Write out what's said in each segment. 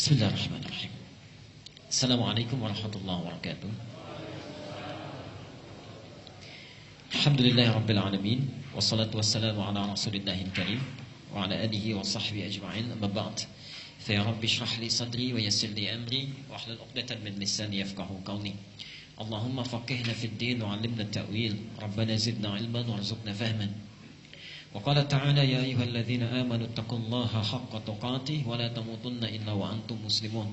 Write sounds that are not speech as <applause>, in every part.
Bismillahirrahmanirrahim. Assalamualaikum warahmatullahi wabarakatuh. Alhamdulillahi rabbil alamin wassalatu wassalamu ala rasulillahil karim wa ala alihi wa sahbihi ajma'in. Amma ba'd. Fa ya rabbi shrah li sadri wa yassir li amri wa hlul 'uqdatan min lisani yafqahu qawli. Allahumma faqihna fid din wa 'allimna at-ta'wil. Rabbana zidna 'ilman warzuqna fahman. وقال تعالى يا أيها الذين آمنوا اتقوا الله حق تقاته ولا تموتن إلا وأنتم مسلمون.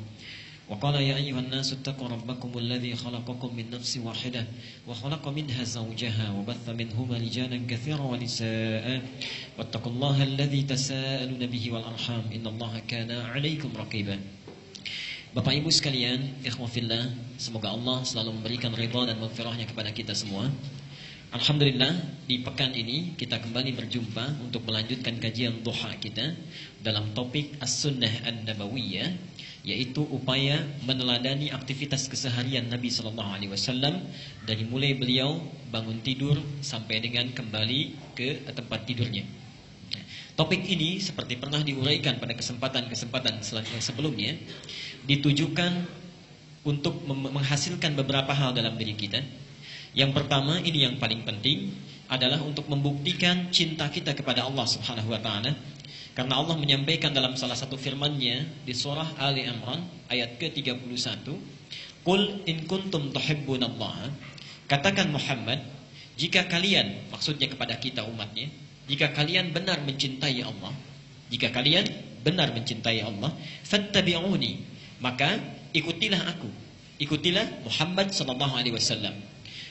وقال يا أيها الناس اتقوا ربكم الذي خلقكم من نفس واحدة وخلق منها زوجها وبث منهما رجالا كثيرا ونساء. واتقوا الله الذي تساءلون به والأرحام إن الله كان عليكم رقيبا. Bapak Ibu sekalian, ikhwafillah, semoga Allah selalu memberikan ridha dan maghfirahnya kepada kita semua. Alhamdulillah di pekan ini kita kembali berjumpa untuk melanjutkan kajian duha kita dalam topik As-Sunnah An-Nabawiyah yaitu upaya meneladani aktivitas keseharian Nabi sallallahu alaihi wasallam dari mulai beliau bangun tidur sampai dengan kembali ke tempat tidurnya. Topik ini seperti pernah diuraikan pada kesempatan-kesempatan sebelumnya ditujukan untuk menghasilkan beberapa hal dalam diri kita yang pertama ini yang paling penting adalah untuk membuktikan cinta kita kepada Allah Subhanahu wa taala. Karena Allah menyampaikan dalam salah satu firman-Nya di surah Ali Imran ayat ke-31, "Qul in kuntum tuhibbunallaha" Katakan Muhammad, jika kalian maksudnya kepada kita umatnya, jika kalian benar mencintai Allah, jika kalian benar mencintai Allah, fattabi'uni, maka ikutilah aku. Ikutilah Muhammad sallallahu alaihi wasallam.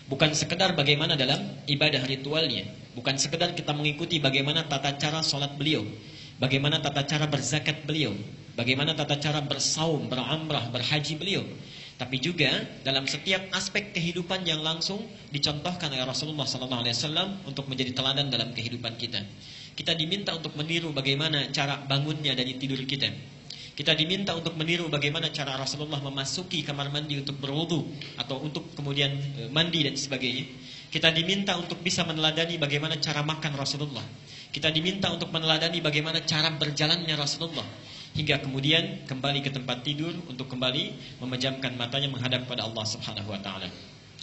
Bukan sekedar bagaimana dalam ibadah ritualnya. Bukan sekedar kita mengikuti bagaimana tata cara sholat beliau. Bagaimana tata cara berzakat beliau. Bagaimana tata cara bersaum, beramrah, berhaji beliau. Tapi juga dalam setiap aspek kehidupan yang langsung Dicontohkan oleh Rasulullah SAW Untuk menjadi teladan dalam kehidupan kita. Kita diminta untuk meniru bagaimana cara bangunnya dari tidur kita kita diminta untuk meniru bagaimana cara Rasulullah memasuki kamar mandi untuk berwudu atau untuk kemudian mandi dan sebagainya. Kita diminta untuk bisa meneladani bagaimana cara makan Rasulullah. Kita diminta untuk meneladani bagaimana cara berjalannya Rasulullah hingga kemudian kembali ke tempat tidur untuk kembali memejamkan matanya menghadap pada Allah Subhanahu wa taala.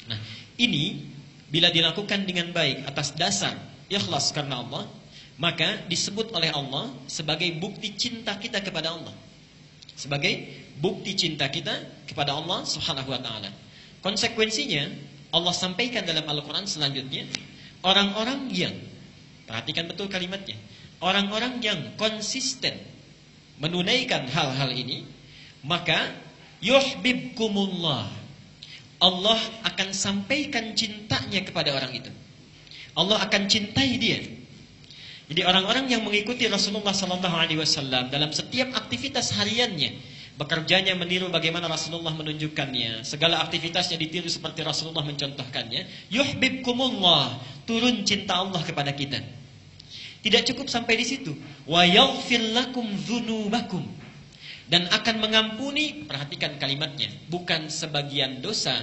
Nah, ini bila dilakukan dengan baik atas dasar ikhlas karena Allah, maka disebut oleh Allah sebagai bukti cinta kita kepada Allah sebagai bukti cinta kita kepada Allah Subhanahu wa taala. Konsekuensinya Allah sampaikan dalam Al-Qur'an selanjutnya orang-orang yang perhatikan betul kalimatnya, orang-orang yang konsisten menunaikan hal-hal ini, maka yuhibbukumullah. Allah akan sampaikan cintanya kepada orang itu. Allah akan cintai dia. Jadi orang-orang yang mengikuti Rasulullah Sallallahu Alaihi Wasallam dalam setiap aktivitas hariannya, bekerjanya meniru bagaimana Rasulullah menunjukkannya, segala aktivitasnya ditiru seperti Rasulullah mencontohkannya. Yuhibbukumullah, turun cinta Allah kepada kita. Tidak cukup sampai di situ. Wa yaghfir lakum dzunubakum dan akan mengampuni, perhatikan kalimatnya, bukan sebagian dosa,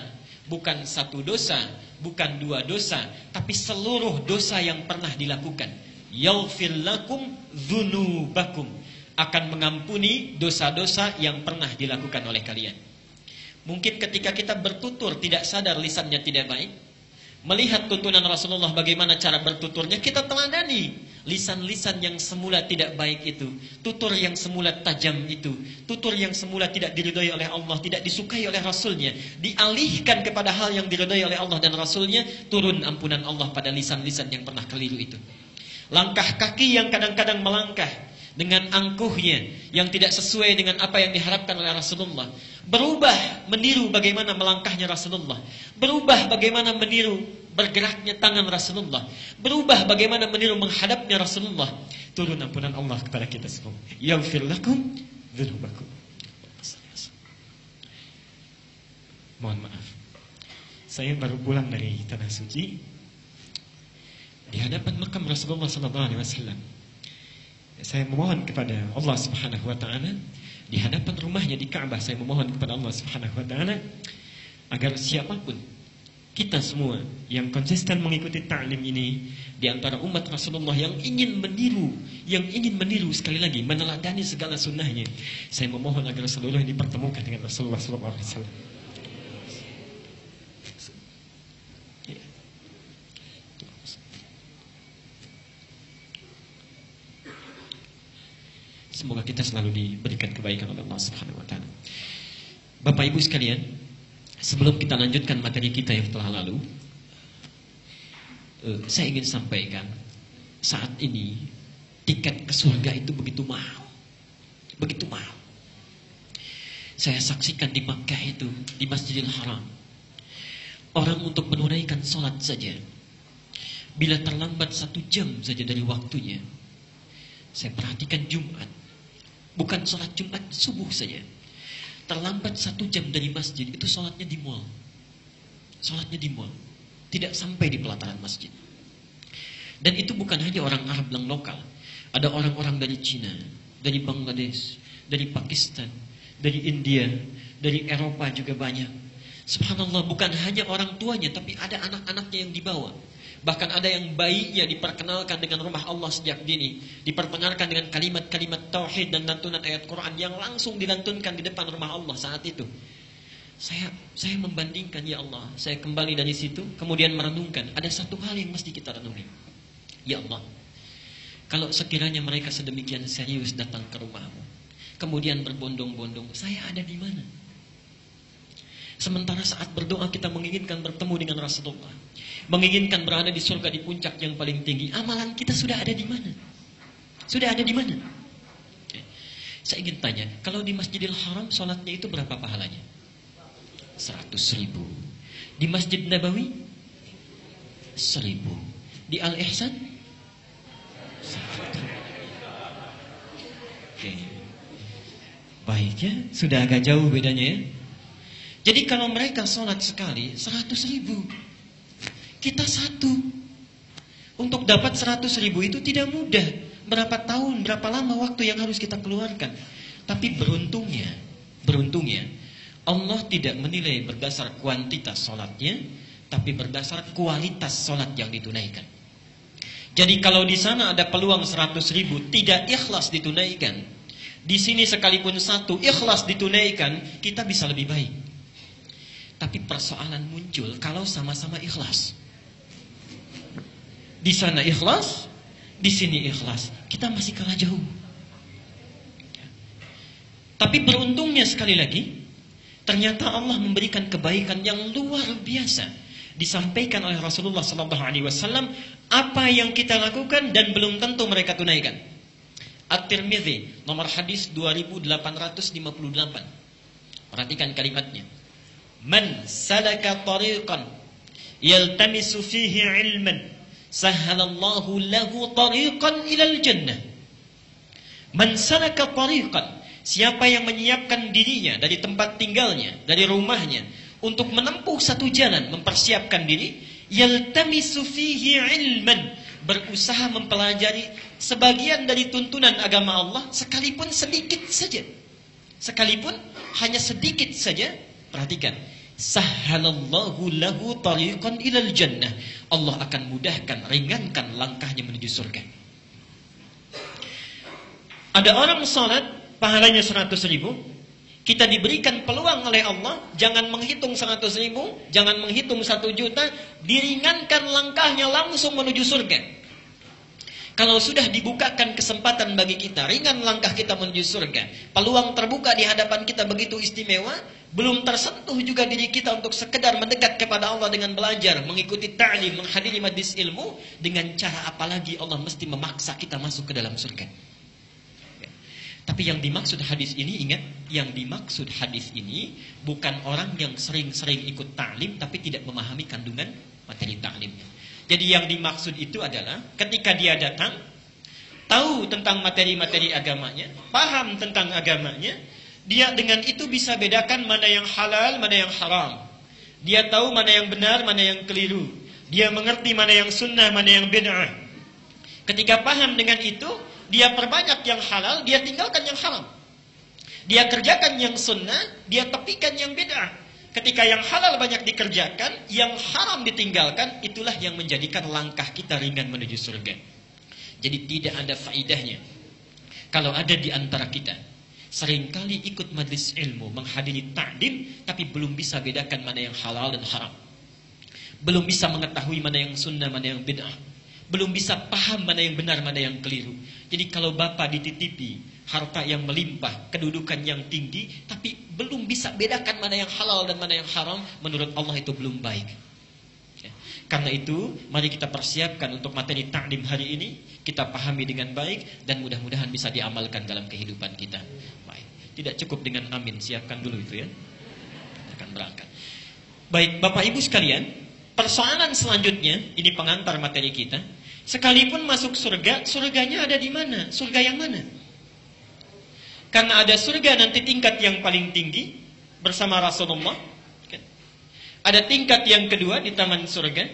bukan satu dosa, bukan dua dosa, tapi seluruh dosa yang pernah dilakukan yaghfir lakum dzunubakum akan mengampuni dosa-dosa yang pernah dilakukan oleh kalian. Mungkin ketika kita bertutur tidak sadar lisannya tidak baik, melihat tuntunan Rasulullah bagaimana cara bertuturnya, kita teladani lisan-lisan yang semula tidak baik itu, tutur yang semula tajam itu, tutur yang semula tidak diridhoi oleh Allah, tidak disukai oleh Rasulnya, dialihkan kepada hal yang diridhoi oleh Allah dan Rasulnya, turun ampunan Allah pada lisan-lisan yang pernah keliru itu. Langkah kaki yang kadang-kadang melangkah dengan angkuhnya yang tidak sesuai dengan apa yang diharapkan oleh Rasulullah. Berubah meniru bagaimana melangkahnya Rasulullah. Berubah bagaimana meniru bergeraknya tangan Rasulullah. Berubah bagaimana meniru menghadapnya Rasulullah. Turun ampunan Allah kepada kita semua. Yaghfir lakum dzunubakum. Mohon maaf. Saya baru pulang dari tanah suci di hadapan makam Rasulullah sallallahu alaihi wasallam. Saya memohon kepada Allah Subhanahu wa taala di hadapan rumahnya di Ka'bah saya memohon kepada Allah Subhanahu wa taala agar siapa pun kita semua yang konsisten mengikuti ta'lim ini di antara umat Rasulullah yang ingin meniru, yang ingin meniru sekali lagi meneladani segala sunnahnya. Saya memohon agar seluruh ini dipertemukan dengan Rasulullah SAW. Semoga kita selalu diberikan kebaikan oleh Allah Subhanahu wa taala. Bapak Ibu sekalian, Sebelum kita lanjutkan materi kita yang telah lalu, uh, saya ingin sampaikan saat ini tiket ke surga itu begitu mahal, begitu mahal. Saya saksikan di Makkah itu di Masjidil Haram, orang untuk menunaikan sholat saja, bila terlambat satu jam saja dari waktunya, saya perhatikan Jumat, bukan sholat Jumat subuh saja. Terlambat satu jam dari masjid itu sholatnya di mall. Sholatnya di mall. Tidak sampai di pelataran masjid. Dan itu bukan hanya orang Arab yang lokal. Ada orang-orang dari Cina dari Bangladesh dari Pakistan dari India dari Eropa juga banyak. Subhanallah bukan hanya orang tuanya tapi ada anak-anaknya yang dibawa Bahkan ada yang bayinya diperkenalkan dengan rumah Allah sejak dini. Diperkenalkan dengan kalimat-kalimat tauhid dan lantunan ayat Quran yang langsung dilantunkan di depan rumah Allah saat itu. Saya saya membandingkan ya Allah, saya kembali dari situ kemudian merenungkan ada satu hal yang mesti kita renungi. Ya Allah, kalau sekiranya mereka sedemikian serius datang ke rumahmu, kemudian berbondong-bondong, saya ada di mana? Sementara saat berdoa kita menginginkan bertemu dengan Rasulullah. Menginginkan berada di surga di puncak yang paling tinggi. Amalan kita sudah ada di mana? Sudah ada di mana? Saya ingin tanya, kalau di Masjidil Haram sholatnya itu berapa pahalanya? 100 ribu. Di Masjid Nabawi? 1000. Di Al-Ihsan? Oke. Baik ya, sudah agak jauh bedanya ya. Jadi kalau mereka sholat sekali, seratus ribu. Kita satu. Untuk dapat seratus ribu itu tidak mudah. Berapa tahun, berapa lama waktu yang harus kita keluarkan. Tapi beruntungnya, beruntungnya, Allah tidak menilai berdasar kuantitas sholatnya, tapi berdasar kualitas sholat yang ditunaikan. Jadi kalau di sana ada peluang seratus ribu tidak ikhlas ditunaikan, di sini sekalipun satu ikhlas ditunaikan, kita bisa lebih baik. Tapi persoalan muncul kalau sama-sama ikhlas. Di sana ikhlas, di sini ikhlas. Kita masih kalah jauh. Tapi beruntungnya sekali lagi, ternyata Allah memberikan kebaikan yang luar biasa. Disampaikan oleh Rasulullah Sallallahu Alaihi Wasallam apa yang kita lakukan dan belum tentu mereka tunaikan. At-Tirmidzi nomor hadis 2858. Perhatikan kalimatnya. Man salaka tariqan yaltamisu fihi ilman sahhalallahu lahu tariqan ilal jannah. Man salaka tariqan Siapa yang menyiapkan dirinya dari tempat tinggalnya, dari rumahnya untuk menempuh satu jalan, mempersiapkan diri, yaltamisu fihi ilman, berusaha mempelajari sebagian dari tuntunan agama Allah sekalipun sedikit saja. Sekalipun hanya sedikit saja, Perhatikan. Sahhalallahu lahu tariqan ilal jannah. Allah akan mudahkan, ringankan langkahnya menuju surga. Ada orang salat pahalanya 100 ribu. Kita diberikan peluang oleh Allah, jangan menghitung 100 ribu, jangan menghitung 1 juta, diringankan langkahnya langsung menuju surga. Kalau sudah dibukakan kesempatan bagi kita, ringan langkah kita menuju surga. Peluang terbuka di hadapan kita begitu istimewa, belum tersentuh juga diri kita untuk sekedar mendekat kepada Allah dengan belajar, mengikuti ta'lim, menghadiri majlis ilmu, dengan cara apalagi Allah mesti memaksa kita masuk ke dalam surga. Ya. Tapi yang dimaksud hadis ini, ingat, yang dimaksud hadis ini bukan orang yang sering-sering ikut ta'lim tapi tidak memahami kandungan materi ta'limnya. Jadi yang dimaksud itu adalah ketika dia datang, tahu tentang materi-materi agamanya, paham tentang agamanya, dia dengan itu bisa bedakan mana yang halal, mana yang haram. Dia tahu mana yang benar, mana yang keliru. Dia mengerti mana yang sunnah, mana yang bid'ah. Ketika paham dengan itu, dia perbanyak yang halal, dia tinggalkan yang haram. Dia kerjakan yang sunnah, dia tepikan yang bid'ah. ketika yang halal banyak dikerjakan, yang haram ditinggalkan, itulah yang menjadikan langkah kita ringan menuju surga. Jadi tidak ada faidahnya. Kalau ada di antara kita, sering kali ikut majlis ilmu, menghadiri ta'lim, tapi belum bisa bedakan mana yang halal dan haram. Belum bisa mengetahui mana yang sunnah, mana yang bid'ah. Belum bisa paham mana yang benar, mana yang keliru. Jadi kalau bapak dititipi, harta yang melimpah, kedudukan yang tinggi, tapi belum bisa bedakan mana yang halal dan mana yang haram, menurut Allah itu belum baik. Karena itu, mari kita persiapkan untuk materi taklim hari ini, kita pahami dengan baik dan mudah-mudahan bisa diamalkan dalam kehidupan kita. Baik. Tidak cukup dengan amin, siapkan dulu itu ya. Kita akan berangkat. Baik, Bapak Ibu sekalian, persoalan selanjutnya, ini pengantar materi kita. Sekalipun masuk surga, surganya ada di mana? Surga yang mana? Karena ada surga nanti tingkat yang paling tinggi bersama Rasulullah. Ada tingkat yang kedua di taman surga.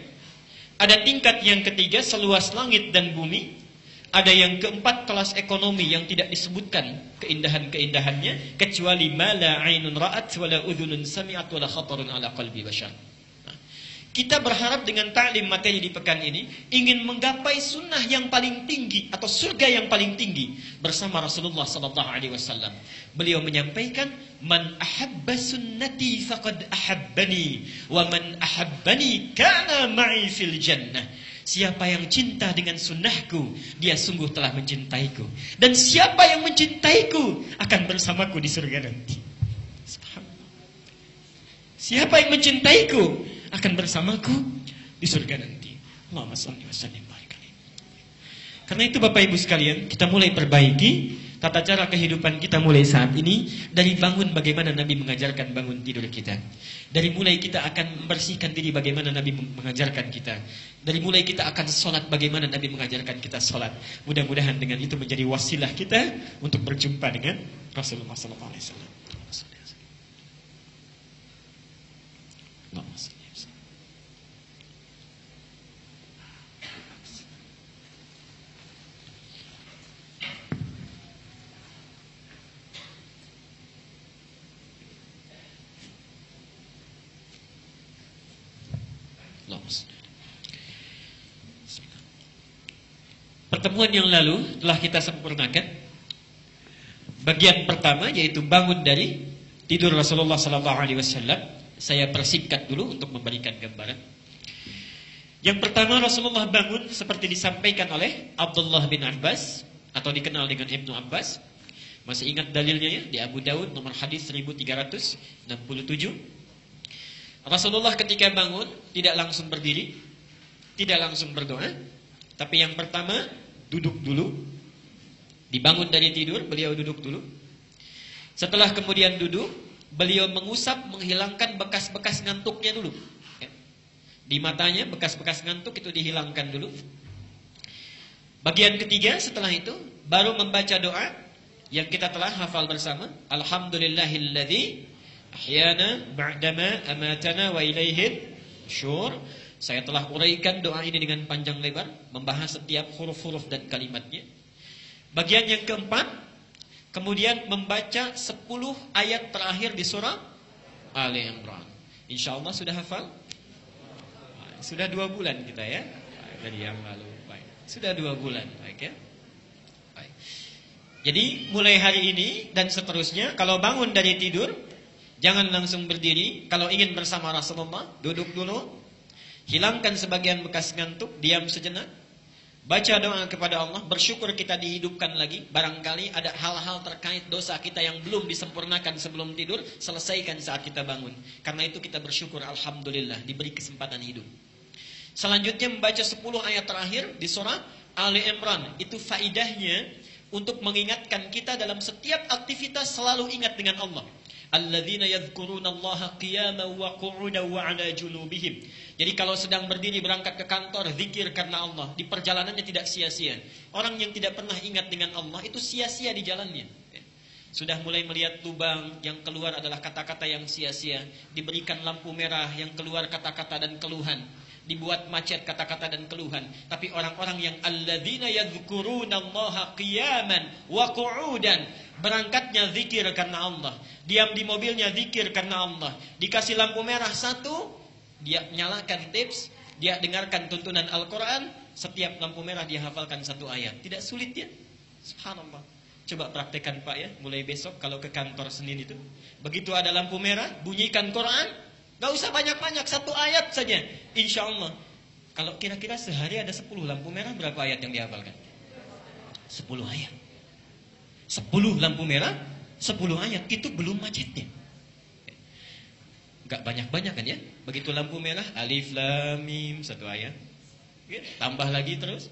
Ada tingkat yang ketiga seluas langit dan bumi. Ada yang keempat kelas ekonomi yang tidak disebutkan keindahan-keindahannya kecuali mala ainun ra'at wala udhunun sami'at wala khatarun ala qalbi bashar. Kita berharap dengan taklim materi di pekan ini ingin menggapai sunnah yang paling tinggi atau surga yang paling tinggi bersama Rasulullah sallallahu alaihi wasallam. Beliau menyampaikan, "Man ahabba sunnati faqad ahabbani wa man ahabbani kana ma'i fil jannah." Siapa yang cinta dengan sunnahku, dia sungguh telah mencintaiku. Dan siapa yang mencintaiku akan bersamaku di surga nanti. Siapa yang mencintaiku akan bersamaku di surga nanti. Allahumma salli wa sallim Karena itu Bapak Ibu sekalian, kita mulai perbaiki tata cara kehidupan kita mulai saat ini dari bangun bagaimana Nabi mengajarkan bangun tidur kita. Dari mulai kita akan membersihkan diri bagaimana Nabi mengajarkan kita. Dari mulai kita akan sholat bagaimana Nabi mengajarkan kita sholat. Mudah-mudahan dengan itu menjadi wasilah kita untuk berjumpa dengan Rasulullah SAW. Allahumma Pertemuan yang lalu telah kita sempurnakan bagian pertama yaitu bangun dari tidur Rasulullah sallallahu alaihi wasallam. Saya persingkat dulu untuk memberikan gambaran. Yang pertama Rasulullah bangun seperti disampaikan oleh Abdullah bin Abbas atau dikenal dengan Ibnu Abbas. Masih ingat dalilnya ya di Abu Daud nomor hadis 1367. Rasulullah ketika bangun tidak langsung berdiri, tidak langsung berdoa, tapi yang pertama duduk dulu, dibangun dari tidur, beliau duduk dulu. Setelah kemudian duduk, beliau mengusap, menghilangkan bekas-bekas ngantuknya dulu. Ya. Di matanya bekas-bekas ngantuk itu dihilangkan dulu. Bagian ketiga setelah itu baru membaca doa yang kita telah hafal bersama. Alhamdulillahilladzi ahyana ba'dama amatana wa ilaihin syur. Saya telah uraikan doa ini dengan panjang lebar, membahas setiap huruf-huruf dan kalimatnya. Bagian yang keempat, kemudian membaca 10 ayat terakhir di surah Ali Imran. Insya Allah sudah hafal? Sudah dua bulan kita ya, dari yang lalu. Baik. Sudah dua bulan, baik ya. Baik. Jadi mulai hari ini dan seterusnya, kalau bangun dari tidur, Jangan langsung berdiri. Kalau ingin bersama Rasulullah, duduk dulu. Hilangkan sebagian bekas ngantuk, diam sejenak. Baca doa kepada Allah, bersyukur kita dihidupkan lagi. Barangkali ada hal-hal terkait dosa kita yang belum disempurnakan sebelum tidur, selesaikan saat kita bangun. Karena itu kita bersyukur, Alhamdulillah, diberi kesempatan hidup. Selanjutnya membaca 10 ayat terakhir di surah Ali Imran. Itu faidahnya untuk mengingatkan kita dalam setiap aktivitas selalu ingat dengan Allah Allah wa wa. Jadi kalau sedang berdiri berangkat ke kantor zikir karena Allah, di perjalanannya tidak sia-sia. Orang yang tidak pernah ingat dengan Allah itu sia-sia di jalannya. Sudah mulai melihat lubang yang keluar adalah kata-kata yang sia-sia, diberikan lampu merah yang keluar kata-kata dan keluhan dibuat macet kata-kata dan keluhan. Tapi orang-orang yang alladzina yadhkuruna Allah qiyaman wa qu'udan berangkatnya zikir karena Allah. Diam di mobilnya zikir karena Allah. Dikasih lampu merah satu, dia nyalakan tips, dia dengarkan tuntunan Al-Quran, setiap lampu merah dia hafalkan satu ayat. Tidak sulit ya? Subhanallah. Coba praktekkan Pak ya, mulai besok kalau ke kantor Senin itu. Begitu ada lampu merah, bunyikan Quran, gak usah banyak-banyak, satu ayat saja. Insya Allah. Kalau kira-kira sehari ada 10 lampu merah, berapa ayat yang dihafalkan? 10 ayat. 10 lampu merah, 10 ayat. Itu belum macetnya. Gak banyak-banyak kan ya? Begitu lampu merah, alif lam mim satu ayat. Ya, tambah lagi terus.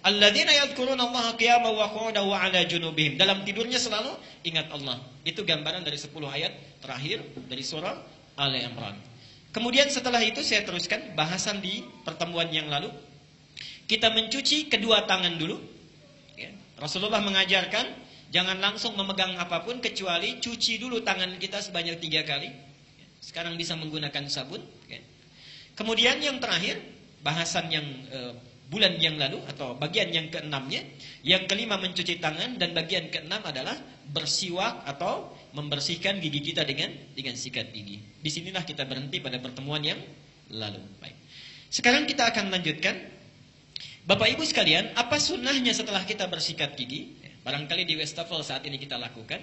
Alladzina yadhkuruna Allah qiyaman wa qu'udan wa 'ala junubihim. Dalam tidurnya selalu ingat Allah. Itu gambaran dari 10 ayat terakhir dari surah Ali Imran. Kemudian setelah itu saya teruskan bahasan di pertemuan yang lalu. Kita mencuci kedua tangan dulu. Ya. Rasulullah mengajarkan jangan langsung memegang apa pun kecuali cuci dulu tangan kita sebanyak tiga kali. Sekarang bisa menggunakan sabun. Ya. Kemudian yang terakhir, bahasan yang e, bulan yang lalu atau bagian yang keenamnya, yang kelima mencuci tangan dan bagian keenam adalah bersiwak atau membersihkan gigi kita dengan dengan sikat gigi. Di sinilah kita berhenti pada pertemuan yang lalu. Baik. Sekarang kita akan lanjutkan. Bapak Ibu sekalian, apa sunnahnya setelah kita bersikat gigi? Barangkali di Westafel saat ini kita lakukan.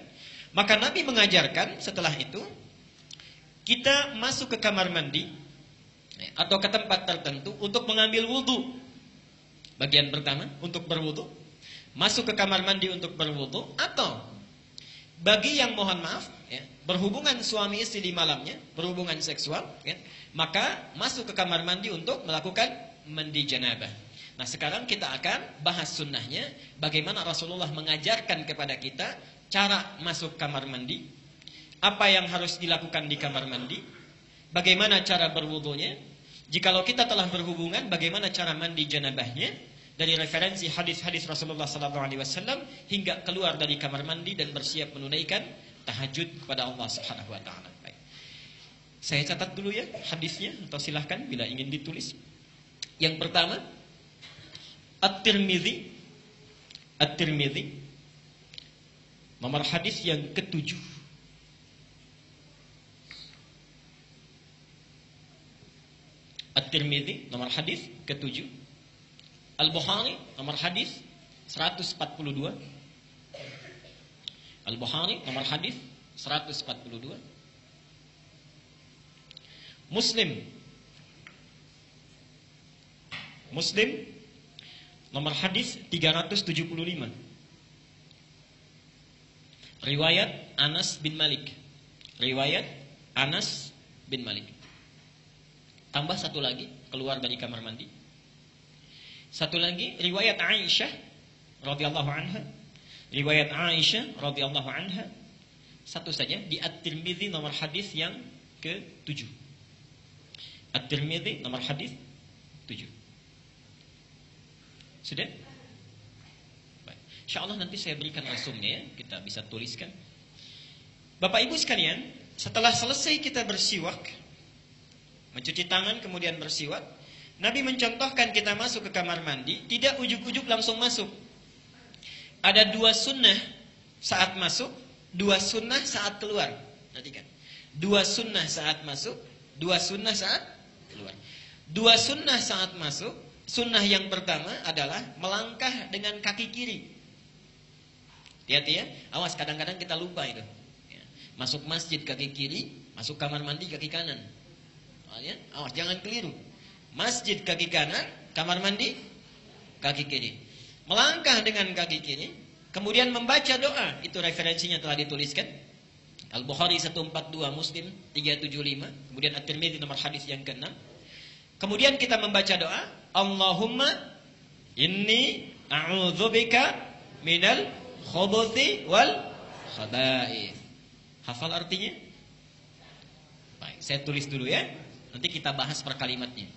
Maka Nabi mengajarkan setelah itu kita masuk ke kamar mandi atau ke tempat tertentu untuk mengambil wudhu. Bagian pertama untuk berwudhu, masuk ke kamar mandi untuk berwudhu atau bagi yang mohon maaf ya, berhubungan suami istri di malamnya, berhubungan seksual, ya, maka masuk ke kamar mandi untuk melakukan mandi janabah. Nah sekarang kita akan bahas sunnahnya, bagaimana Rasulullah mengajarkan kepada kita cara masuk kamar mandi, apa yang harus dilakukan di kamar mandi, bagaimana cara berwudunya, jikalau kita telah berhubungan, bagaimana cara mandi janabahnya, dari referensi hadis-hadis Rasulullah SAW hingga keluar dari kamar mandi dan bersiap menunaikan tahajud kepada Allah Subhanahu Wa Taala. Saya catat dulu ya hadisnya atau silahkan bila ingin ditulis. Yang pertama, At-Tirmidzi, At-Tirmidzi, nomor hadis yang ketujuh At-Tirmidzi nomor hadis ke-7. Al-Bukhari nomor hadis 142. Al-Bukhari nomor hadis 142. Muslim Muslim nomor hadis 375. Riwayat Anas bin Malik. Riwayat Anas bin Malik. Tambah satu lagi keluar dari kamar mandi. Satu lagi riwayat Aisyah radhiyallahu anha. Riwayat Aisyah radhiyallahu anha. Satu saja di At-Tirmidzi nomor hadis yang ke-7. At-Tirmidzi nomor hadis 7. Sudah? Baik. Insyaallah nanti saya berikan resumnya ya, kita bisa tuliskan. Bapak Ibu sekalian, setelah selesai kita bersiwak, Mencuci tangan kemudian bersiwak. Nabi mencontohkan kita masuk ke kamar mandi, tidak ujuk-ujuk langsung masuk. Ada dua sunnah saat masuk, dua sunnah saat keluar. Perhatikan. Dua sunnah saat masuk, dua sunnah saat keluar. Dua sunnah saat masuk, sunnah yang pertama adalah melangkah dengan kaki kiri. Hati-hati ya, awas kadang-kadang kita lupa itu. Ya. Masuk masjid kaki kiri, masuk kamar mandi kaki kanan. Ya, awas jangan keliru. Masjid kaki kanan, kamar mandi kaki kiri. Melangkah dengan kaki kiri, kemudian membaca doa. Itu referensinya telah dituliskan. Al-Bukhari 142, Muslim 375, kemudian At-Tirmidzi nomor hadis yang ke-6. Kemudian kita membaca doa, Allahumma inni a'udzubika minal khubuthi wal khaba'ith. Hafal artinya? Baik, saya tulis dulu ya. Nanti kita bahas per kalimatnya.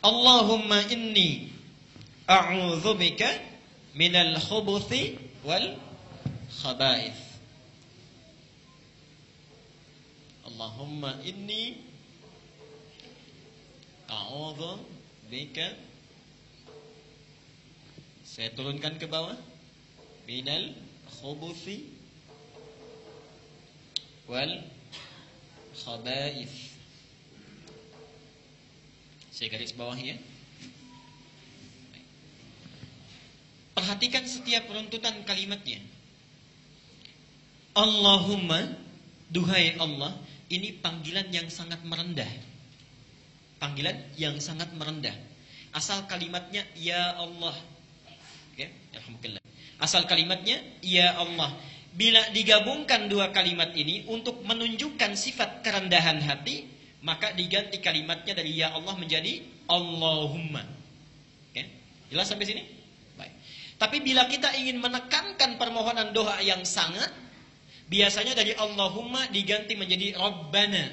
Allahumma inni a'udzubika minal khubuthi wal khaba'ith. Allahumma inni a'udzu bika saya turunkan ke bawah minal khubuthi wal khaba'ith. Saya garis bawahi ya. Perhatikan setiap runtutan kalimatnya. Allahumma, duhai Allah, ini panggilan yang sangat merendah. Panggilan yang sangat merendah. Asal kalimatnya ya Allah. Oke, alhamdulillah. Asal kalimatnya ya Allah. Bila digabungkan dua kalimat ini untuk menunjukkan sifat kerendahan hati, maka diganti kalimatnya dari ya Allah menjadi Allahumma. Oke, jelas sampai sini? Baik. Tapi bila kita ingin menekankan permohonan doa yang sangat, biasanya dari Allahumma diganti menjadi Rabbana.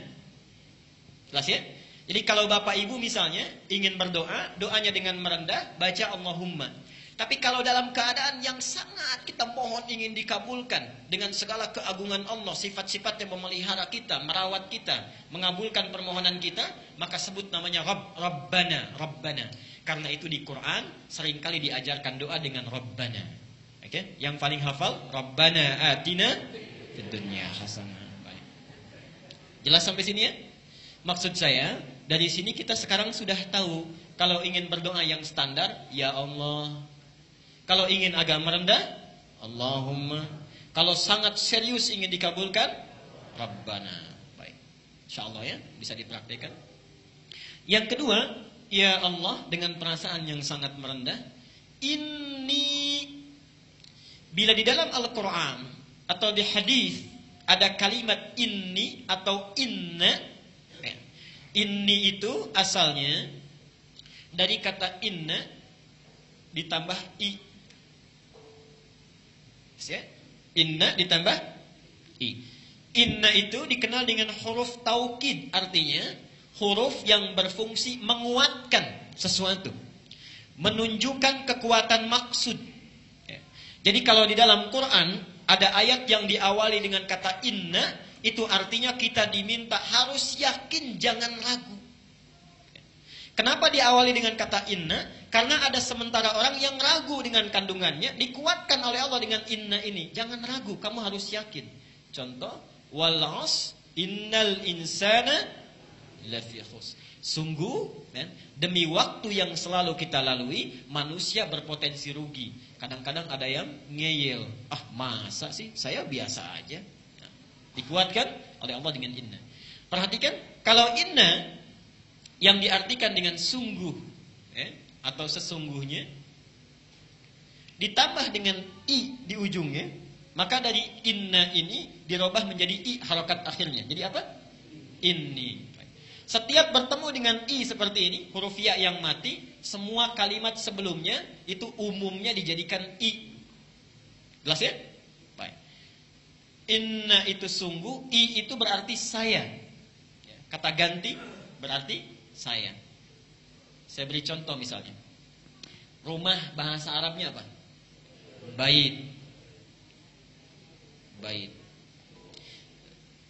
Jelas ya? Jadi kalau Bapak Ibu misalnya ingin berdoa, doanya dengan merendah, baca Allahumma. Tapi kalau dalam keadaan yang sangat kita mohon ingin dikabulkan dengan segala keagungan Allah, sifat-sifat yang memelihara kita, merawat kita, mengabulkan permohonan kita, maka sebut namanya Rabb, Rabbana, Rabbana. Karena itu di Quran sering kali diajarkan doa dengan Rabbana. Oke, okay? yang paling hafal Rabbana atina fid hasanah. Baik. Jelas sampai sini ya? Maksud saya, dari sini kita sekarang sudah tahu kalau ingin berdoa yang standar, ya Allah. Kalau ingin agak merendah, Allahumma. Kalau sangat serius ingin dikabulkan, Rabbana. Baik. Insyaallah ya, bisa dipraktikkan. Yang kedua, ya Allah dengan perasaan yang sangat merendah, ini bila di dalam Al-Qur'an atau di hadis ada kalimat ini atau inna ini itu asalnya dari kata inna ditambah i. Ya? Inna ditambah i. Inna itu dikenal dengan huruf taukid, artinya huruf yang berfungsi menguatkan sesuatu, menunjukkan kekuatan maksud. Ya. Jadi kalau di dalam Quran ada ayat yang diawali dengan kata inna, itu artinya kita diminta harus yakin, jangan ragu. Kenapa diawali dengan kata inna? Karena ada sementara orang yang ragu dengan kandungannya, dikuatkan oleh Allah dengan inna ini. Jangan ragu, kamu harus yakin. Contoh, walas innal insana lafi. Sungguh, kan, demi waktu yang selalu kita lalui, manusia berpotensi rugi. Kadang-kadang ada yang ngeyel. Ah, masa sih? Saya biasa aja. Nah, dikuatkan oleh Allah dengan inna. Perhatikan, kalau inna yang diartikan dengan sungguh eh, atau sesungguhnya ditambah dengan i di ujungnya, maka dari inna ini dirubah menjadi i harokat akhirnya. Jadi apa? Ini. Setiap bertemu dengan i seperti ini, huruf ya yang mati, semua kalimat sebelumnya itu umumnya dijadikan i. Jelas ya? Inna itu sungguh, i itu berarti saya. Kata ganti berarti saya. Saya beri contoh misalnya. Rumah bahasa Arabnya apa? Bait. Bait.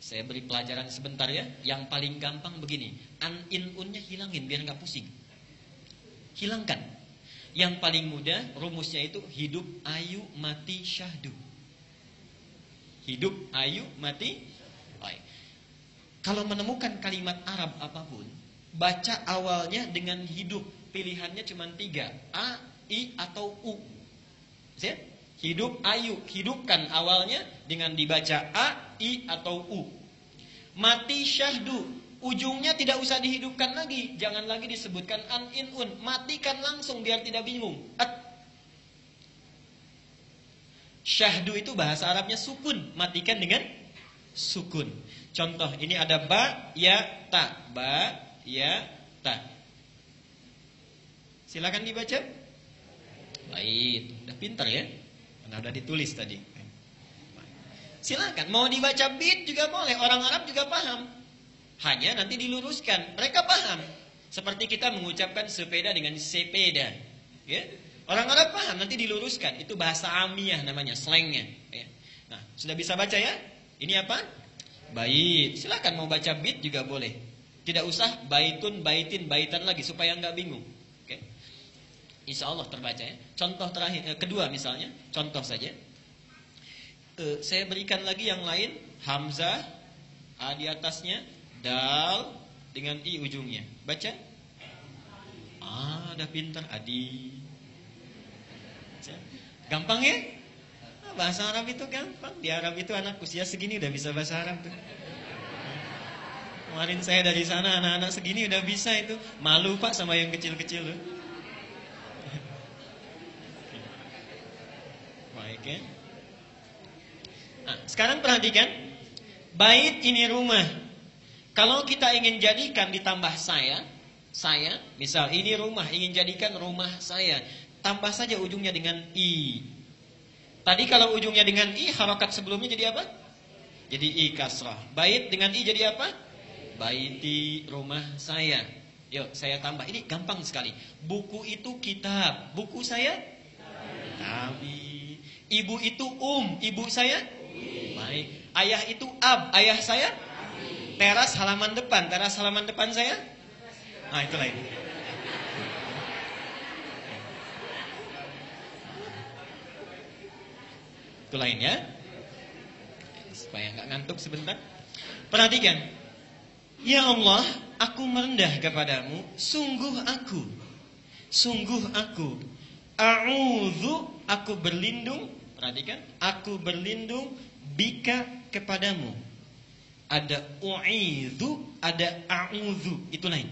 Saya beri pelajaran sebentar ya. Yang paling gampang begini. An in unnya hilangin biar nggak pusing. Hilangkan. Yang paling mudah rumusnya itu hidup ayu mati syahdu. Hidup ayu mati. Baik. Kalau menemukan kalimat Arab apa pun, baca awalnya dengan hidup. Pilihannya cuma tiga. A, I, atau U. Hidup ayu. Hidupkan awalnya dengan dibaca A, I, atau U. Mati syahdu. Ujungnya tidak usah dihidupkan lagi. Jangan lagi disebutkan an, in, un. Matikan langsung biar tidak bingung. At. Syahdu itu bahasa Arabnya sukun. Matikan dengan sukun. Contoh, ini ada ba, ya, ta. Ba, ya ta. Silakan dibaca. Baik, udah pintar ya. Karena udah ditulis tadi. Silakan, mau dibaca bit juga boleh. Orang Arab juga paham. Hanya nanti diluruskan. Mereka paham. Seperti kita mengucapkan sepeda dengan sepeda. Ya. Orang Arab paham, nanti diluruskan. Itu bahasa amiyah namanya, slangnya. Ya. Nah, sudah bisa baca ya? Ini apa? Baik, silakan mau baca bit juga boleh. Tidak usah baitun, baitin, baitan lagi supaya nggak bingung. Oke. Insya Allah terbaca ya. Contoh terakhir, eh, kedua misalnya, contoh saja. E, saya berikan lagi yang lain, hamzah, a di atasnya, dal dengan i ujungnya. Baca. Ah, udah pintar Adi. Gampang ya? Ah, bahasa Arab itu gampang. Di Arab itu anak usia segini udah bisa bahasa Arab tuh. Kemarin saya dari sana anak-anak segini udah bisa itu. Malu Pak sama yang kecil-kecil loh. <laughs> Baik ya. Nah, sekarang perhatikan. Bait ini rumah. Kalau kita ingin jadikan ditambah saya, saya, misal ini rumah, ingin jadikan rumah saya. Tambah saja ujungnya dengan i. Tadi kalau ujungnya dengan i, harokat sebelumnya jadi apa? Jadi i kasrah. Bait dengan i jadi apa? Baiti rumah saya. Yuk, saya tambah. Ini gampang sekali. Buku itu kitab. Buku saya? Kami. Ibu itu um. Ibu saya? Baik. Ayah itu ab. Ayah saya? Teras halaman depan. Teras halaman depan saya? Nah, itu lain. Itu lain ya. Supaya nggak ngantuk sebentar. Perhatikan. Ya Allah, aku merendah kepadamu. Sungguh aku. Sungguh aku. A'udhu, aku berlindung. Perhatikan. Aku berlindung bika kepadamu. Ada u'idhu, ada a'udhu. Itu lain.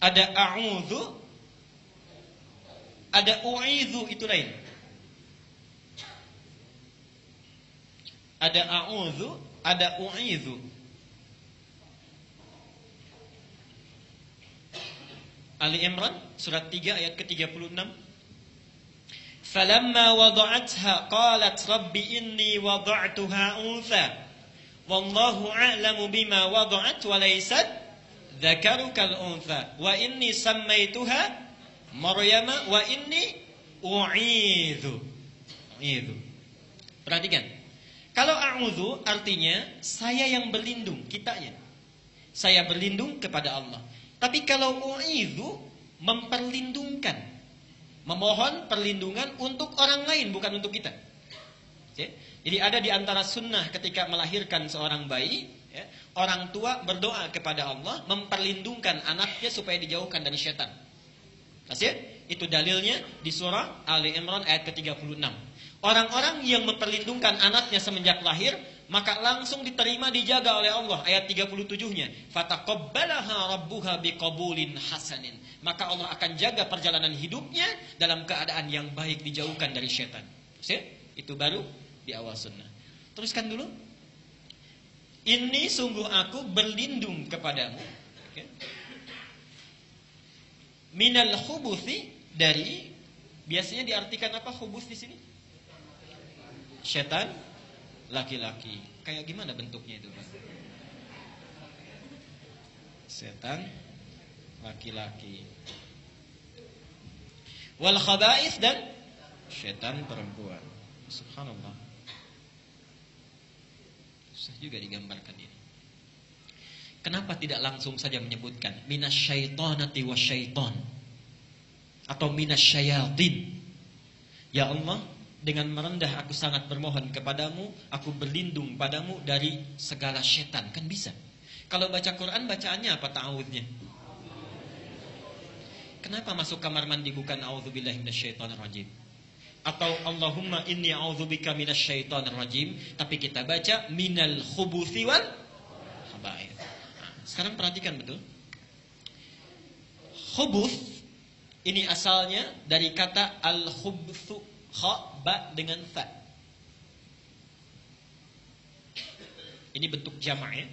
Ada a'udhu, ada u'idhu. Itu lain. Ada a'udhu, ada u'idhu. Ali Imran surat 3 ayat ke-36. Falamma wada'atha qalat rabbi inni wada'tuha untha wallahu a'lamu bima wada'at wa laysat dzakaru kal untha wa inni sammaituha Maryama wa inni u'idhu. U'idhu. Perhatikan. Kalau a'udhu artinya saya yang berlindung, kitanya. Saya berlindung kepada Allah. Tapi kalau u'idhu memperlindungkan, memohon perlindungan untuk orang lain bukan untuk kita. Jadi ada di antara sunnah ketika melahirkan seorang bayi, ya, orang tua berdoa kepada Allah memperlindungkan anaknya supaya dijauhkan dari setan. Ya? Itu dalilnya di surah Ali Imran ayat ke-36. Orang-orang yang memperlindungkan anaknya semenjak lahir maka langsung diterima dijaga oleh Allah. Ayat 37-nya fataqabbalaha rabbuha biqabulin hasanin. Maka Allah akan jaga perjalanan hidupnya dalam keadaan yang baik dijauhkan dari setan itu baru di awal sunnah. Teruskan dulu. Ini sungguh aku berlindung kepadamu. Okay. minal hubuthi dari biasanya diartikan apa? Hubus di sini? Setan laki-laki. Kayak gimana bentuknya itu, Pak? Setan laki-laki. Wal khaba'ith dan setan perempuan. Subhanallah. Susah juga digambarkan ini. Kenapa tidak langsung saja menyebutkan minas syaitonati wa syaiton atau minas syayatin? Ya Allah, dengan merendah aku sangat bermohon kepadamu, aku berlindung padamu dari segala setan. Kan bisa. Kalau baca Quran bacaannya apa ta'awudnya? Kenapa masuk kamar mandi bukan a'udzubillahi minasyaitonirrajim? Atau Allahumma inni a'udzubika minasyaitonirrajim, tapi kita baca minal khubuthi wal khaba'ith. Nah, sekarang perhatikan betul. Khubuth ini asalnya dari kata al-khubthu Kha, ba dengan fa. Ini bentuk jamak ya.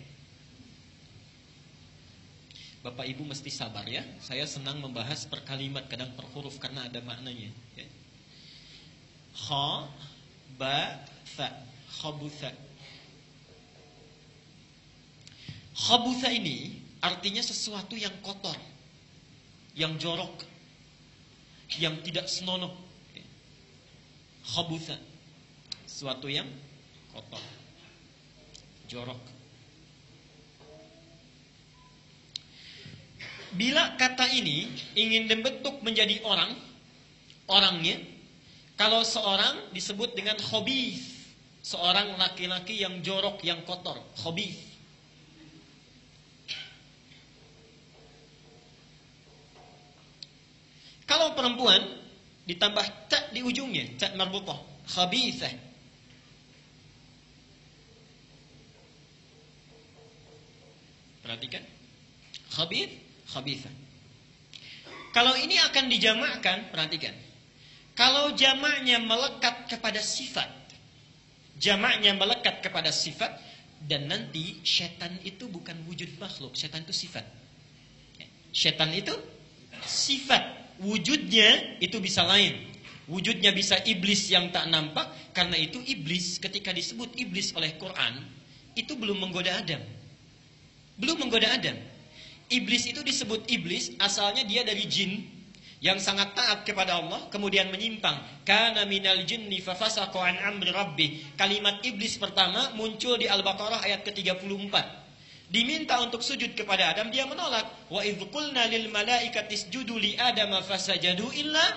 Bapak Ibu mesti sabar ya. Saya senang membahas per kalimat kadang per huruf karena ada maknanya. Ya. Kha, ba, fa. Khabutha. Khabutha ini artinya sesuatu yang kotor, yang jorok, yang tidak senonoh khabutha sesuatu yang kotor. Jorok. Bila kata ini ingin dibentuk menjadi orang orangnya Kalau seorang disebut dengan khabith, seorang laki-laki yang jorok, yang kotor, khabith. Kalau perempuan ditambah tak di ujungnya, tak marbutah, khabithah. Perhatikan. Khabith, khabithah. Kalau ini akan dijamakkan, perhatikan. Kalau jamaknya melekat kepada sifat, jamaknya melekat kepada sifat, dan nanti setan itu bukan wujud makhluk, setan itu sifat. Setan itu sifat, wujudnya itu bisa lain. Wujudnya bisa iblis yang tak nampak, karena itu iblis ketika disebut iblis oleh Quran, itu belum menggoda Adam. Belum menggoda Adam. Iblis itu disebut iblis, asalnya dia dari jin yang sangat taat kepada Allah, kemudian menyimpang. Kana minal jinni fafasaqa amri rabbi. Kalimat iblis pertama muncul di Al-Baqarah ayat ke-34. Diminta untuk sujud kepada Adam, dia menolak. Wa idh qulna lil malaikati isjudu li Adam fasajadu illa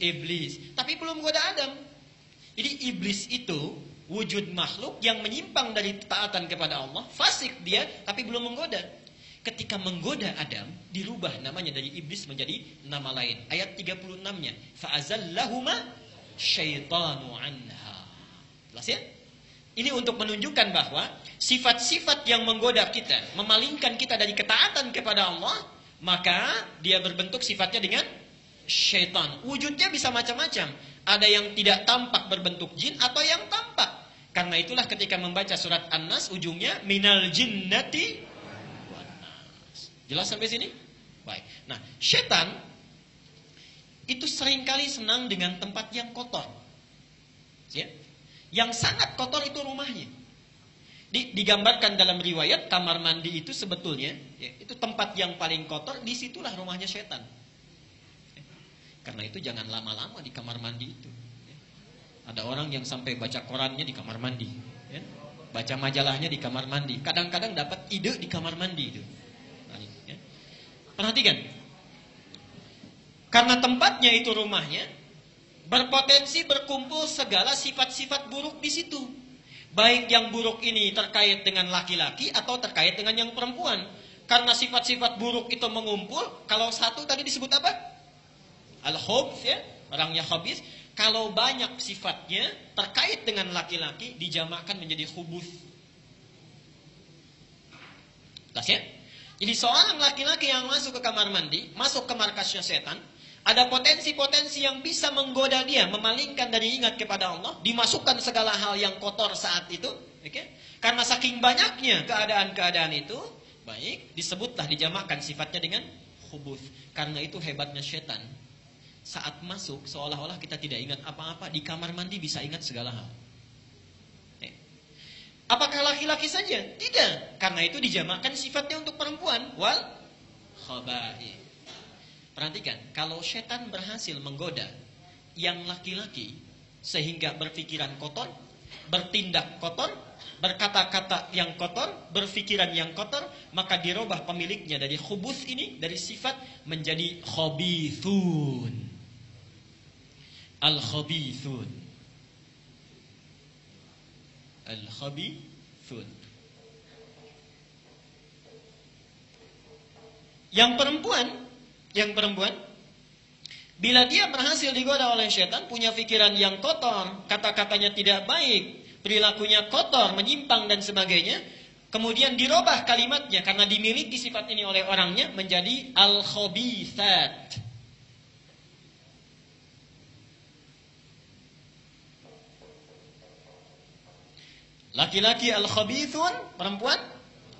iblis. Tapi belum goda Adam. Jadi iblis itu wujud makhluk yang menyimpang dari taatan kepada Allah, fasik dia tapi belum menggoda. Ketika menggoda Adam, dirubah namanya dari iblis menjadi nama lain. Ayat 36-nya, fa'azallahuma syaitanu anha. Jelas ya? Ini untuk menunjukkan bahwa sifat-sifat yang menggoda kita, memalingkan kita dari ketaatan kepada Allah, maka dia berbentuk sifatnya dengan syaitan. Wujudnya bisa macam-macam. Ada yang tidak tampak berbentuk jin atau yang tampak. Karena itulah ketika membaca surat An-Nas ujungnya minal jinnati Jelas sampai sini? Baik. Nah, setan itu sering kali senang dengan tempat yang kotor. Ya? Yang sangat kotor itu rumahnya. Di, digambarkan dalam riwayat kamar mandi itu sebetulnya ya, itu tempat yang paling kotor, di situlah rumahnya setan. Ya. Karena itu jangan lama-lama di kamar mandi itu. Ya. Ada orang yang sampai baca korannya di kamar mandi, ya. baca majalahnya di kamar mandi. Kadang-kadang dapat ide di kamar mandi itu. Perhatikan. Karena tempatnya itu rumahnya, berpotensi berkumpul segala sifat-sifat buruk di situ. Baik yang buruk ini terkait dengan laki-laki atau terkait dengan yang perempuan. Karena sifat-sifat buruk itu mengumpul, kalau satu tadi disebut apa? Al-Hobs ya, orangnya habis. Kalau banyak sifatnya terkait dengan laki-laki, dijamakkan menjadi hubus. Tas ya? Jadi seorang laki-laki yang masuk ke kamar mandi, masuk ke markasnya setan, ada potensi-potensi yang bisa menggoda dia, memalingkan dari ingat kepada Allah, dimasukkan segala hal yang kotor saat itu? Okay? Karena saking banyaknya keadaan-keadaan itu, baik, disebutlah dijamakkan sifatnya dengan hubus. Karena itu hebatnya setan. Saat masuk seolah-olah kita tidak ingat apa-apa, di kamar mandi bisa ingat segala hal. Apakah laki-laki saja? Tidak. Karena itu dijamakkan sifatnya untuk perempuan. Wal khabai. Perhatikan, kalau setan berhasil menggoda yang laki-laki sehingga berpikiran kotor, bertindak kotor, berkata-kata yang kotor, berpikiran yang kotor, maka dirubah pemiliknya dari khubus ini, dari sifat menjadi khabithun. Al-khabithun al-khabithun. Yang perempuan, yang perempuan bila dia berhasil digoda oleh setan, punya pikiran yang kotor, kata-katanya tidak baik, perilakunya kotor, menyimpang dan sebagainya, kemudian dirubah kalimatnya karena dimiliki sifat ini oleh orangnya menjadi al-khabithat. Laki-laki al-khabithun, perempuan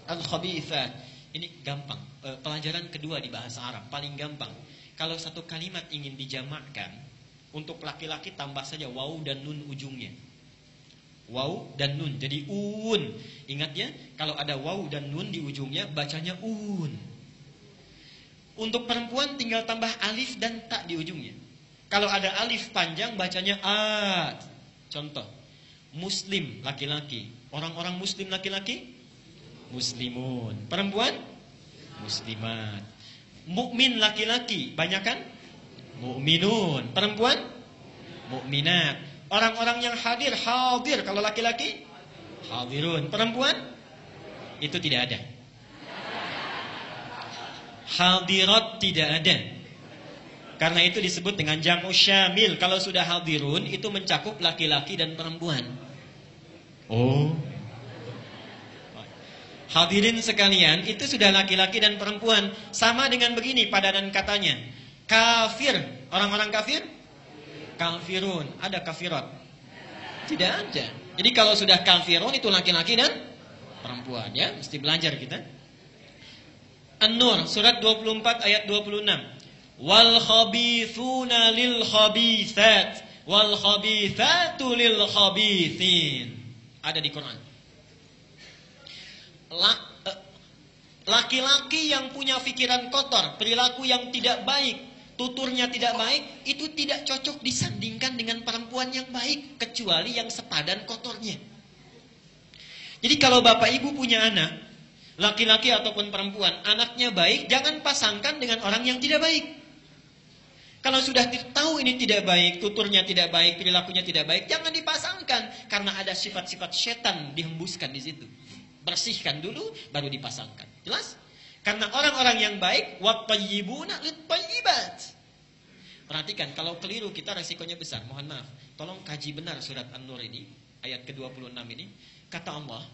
al-khabithat. Ini gampang. E, pelajaran kedua di bahasa Arab paling gampang. Kalau satu kalimat ingin dijamakkan, untuk laki-laki tambah saja waw dan nun ujungnya. Waw dan nun. Jadi un. Ingat ya, kalau ada waw dan nun di ujungnya bacanya un. Untuk perempuan tinggal tambah alif dan tak di ujungnya. Kalau ada alif panjang bacanya a. Contoh muslim laki-laki. Orang-orang muslim laki-laki muslimun. Perempuan muslimat. Mukmin laki-laki, banyak kan? Mukminun. Perempuan mukminat. Orang-orang yang hadir hadir. Kalau laki-laki hadirun. Perempuan itu tidak ada. Hadirat tidak ada. Karena itu disebut dengan jamu syamil. Kalau sudah hadirun itu mencakup laki-laki dan perempuan. Oh. Hadirin sekalian, itu sudah laki-laki dan perempuan. Sama dengan begini padanan katanya. Kafir, orang-orang kafir? Kafirun, ada kafirat? Tidak ada. Jadi kalau sudah kafirun itu laki-laki dan perempuan ya, mesti belajar kita. An-Nur surat 24 ayat 26. Wal khabithuna lil khabithat wal khabithatu lil khabithin. Ada di Quran. Eh, laki-laki yang punya pikiran kotor, perilaku yang tidak baik, tuturnya tidak baik, itu tidak cocok disandingkan dengan perempuan yang baik, kecuali yang sepadan kotornya. Jadi kalau bapak ibu punya anak, laki-laki ataupun perempuan, anaknya baik, jangan pasangkan dengan orang yang tidak baik. Kalau sudah tahu ini tidak baik, tuturnya tidak baik, perilakunya tidak baik, jangan dipasangkan karena ada sifat-sifat setan dihembuskan di situ. Bersihkan dulu baru dipasangkan. Jelas? Karena orang-orang yang baik wattayyibuna lit Perhatikan kalau keliru kita resikonya besar. Mohon maaf. Tolong kaji benar surat An-Nur ini ayat ke-26 ini. Kata Allah,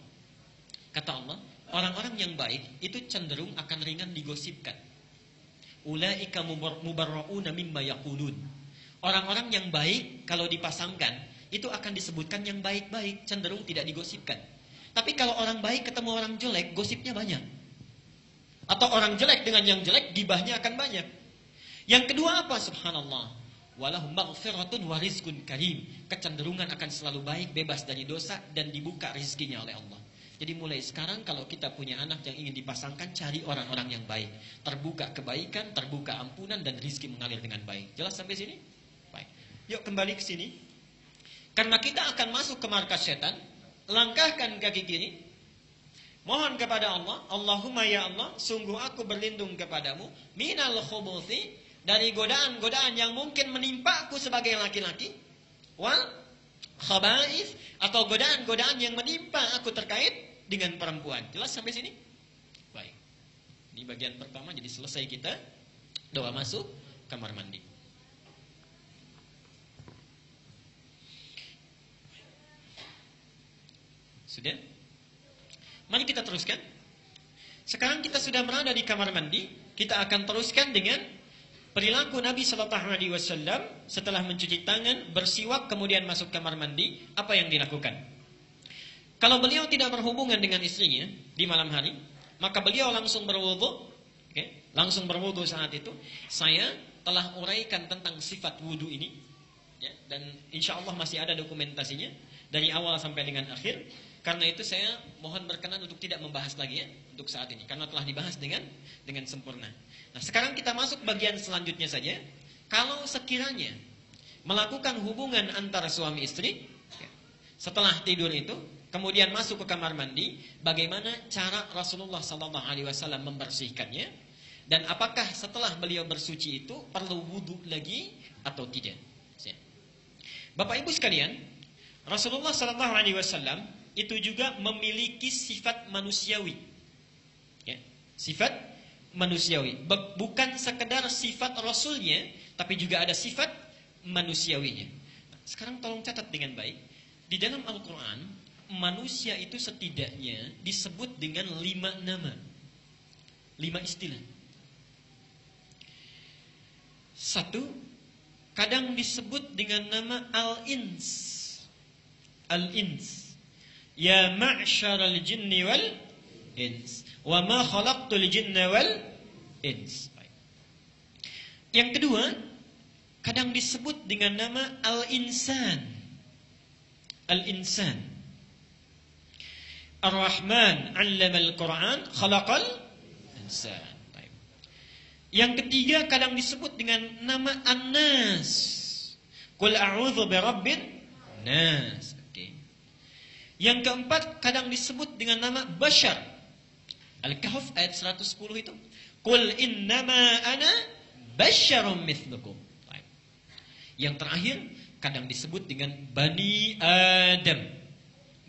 kata Allah, orang-orang yang baik itu cenderung akan ringan digosipkan. Ulaika mubarrauna mimma yaqulun. Orang-orang yang baik kalau dipasangkan itu akan disebutkan yang baik-baik, cenderung tidak digosipkan. Tapi kalau orang baik ketemu orang jelek, gosipnya banyak. Atau orang jelek dengan yang jelek, gibahnya akan banyak. Yang kedua apa? Subhanallah. Walahum maghfiratun wa rizkun karim. Kecenderungan akan selalu baik, bebas dari dosa, dan dibuka rizkinya oleh Allah. Jadi mulai sekarang kalau kita punya anak yang ingin dipasangkan, cari orang-orang yang baik. Terbuka kebaikan, terbuka ampunan, dan rizki mengalir dengan baik. Jelas sampai sini? Baik. Yuk kembali ke sini. Karena kita akan masuk ke markas setan, langkahkan kaki kiri. Mohon kepada Allah, Allahumma ya Allah, sungguh aku berlindung kepadamu minal khubuthi dari godaan-godaan yang mungkin menimpa aku sebagai laki-laki. Wal khaba'ith atau godaan-godaan yang menimpa aku terkait dengan perempuan. Jelas sampai sini? Baik. Ini bagian pertama jadi selesai kita doa masuk kamar mandi. Sudah? Mari kita teruskan. Sekarang kita sudah berada di kamar mandi, kita akan teruskan dengan perilaku Nabi Shallallahu Alaihi Wasallam setelah mencuci tangan, bersiwak, kemudian masuk kamar mandi. Apa yang dilakukan? Kalau beliau tidak berhubungan dengan istrinya di malam hari, maka beliau langsung berwudu, okay? langsung berwudu saat itu. Saya telah uraikan tentang sifat wudu ini, ya, dan insya Allah masih ada dokumentasinya dari awal sampai dengan akhir. Karena itu saya mohon berkenan untuk tidak membahas lagi ya untuk saat ini karena telah dibahas dengan dengan sempurna. Nah, sekarang kita masuk bagian selanjutnya saja. Kalau sekiranya melakukan hubungan antara suami istri ya, setelah tidur itu kemudian masuk ke kamar mandi, bagaimana cara Rasulullah sallallahu alaihi wasallam membersihkannya dan apakah setelah beliau bersuci itu perlu wudhu lagi atau tidak? Ya. Bapak Ibu sekalian, Rasulullah sallallahu alaihi wasallam itu juga memiliki sifat manusiawi. Ya, sifat manusiawi. Bukan sekedar sifat rasulnya, tapi juga ada sifat manusiawinya. Sekarang tolong catat dengan baik. Di dalam Al-Quran, manusia itu setidaknya disebut dengan lima nama. Lima istilah. Satu, kadang disebut dengan nama Al-Ins. Al-Ins. Ya ma'syaral jinni wal ins. Wa ma khalaqtul jinna wal ins. Yang kedua, kadang disebut dengan nama al-insan. Al-insan. Ar-Rahman 'allama al-Qur'an, khalaqal insan. Yang ketiga kadang disebut dengan nama An-Nas. Qul a'udzu birabbin nas. Yang keempat kadang disebut dengan nama Bashar. Al-Kahf ayat 110 itu. Qul innama ana basyarum mithlukum. Yang terakhir kadang disebut dengan Bani Adam.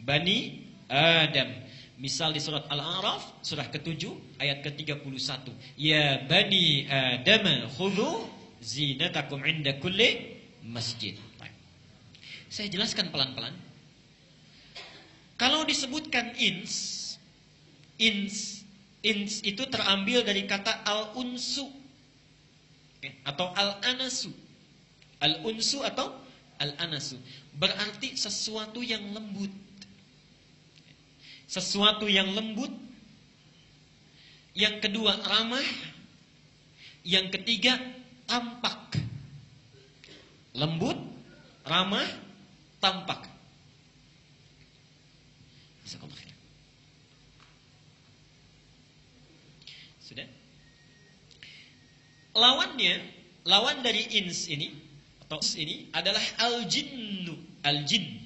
Bani Adam. Misal di surat Al-A'raf, surah ke-7, ayat ke-31. Ya Bani Adam, khudhu zinatakum inda kulli masjid. Saya jelaskan pelan-pelan. Kalau disebutkan ins, ins, ins itu terambil dari kata al-unsu atau al-anasu. Al-unsu atau al-anasu berarti sesuatu yang lembut. Sesuatu yang lembut. Yang kedua ramah. Yang ketiga tampak. Lembut, ramah, tampak. Sudah? Lawannya, lawan dari ins ini atau ini adalah al-jinnu, al-jin.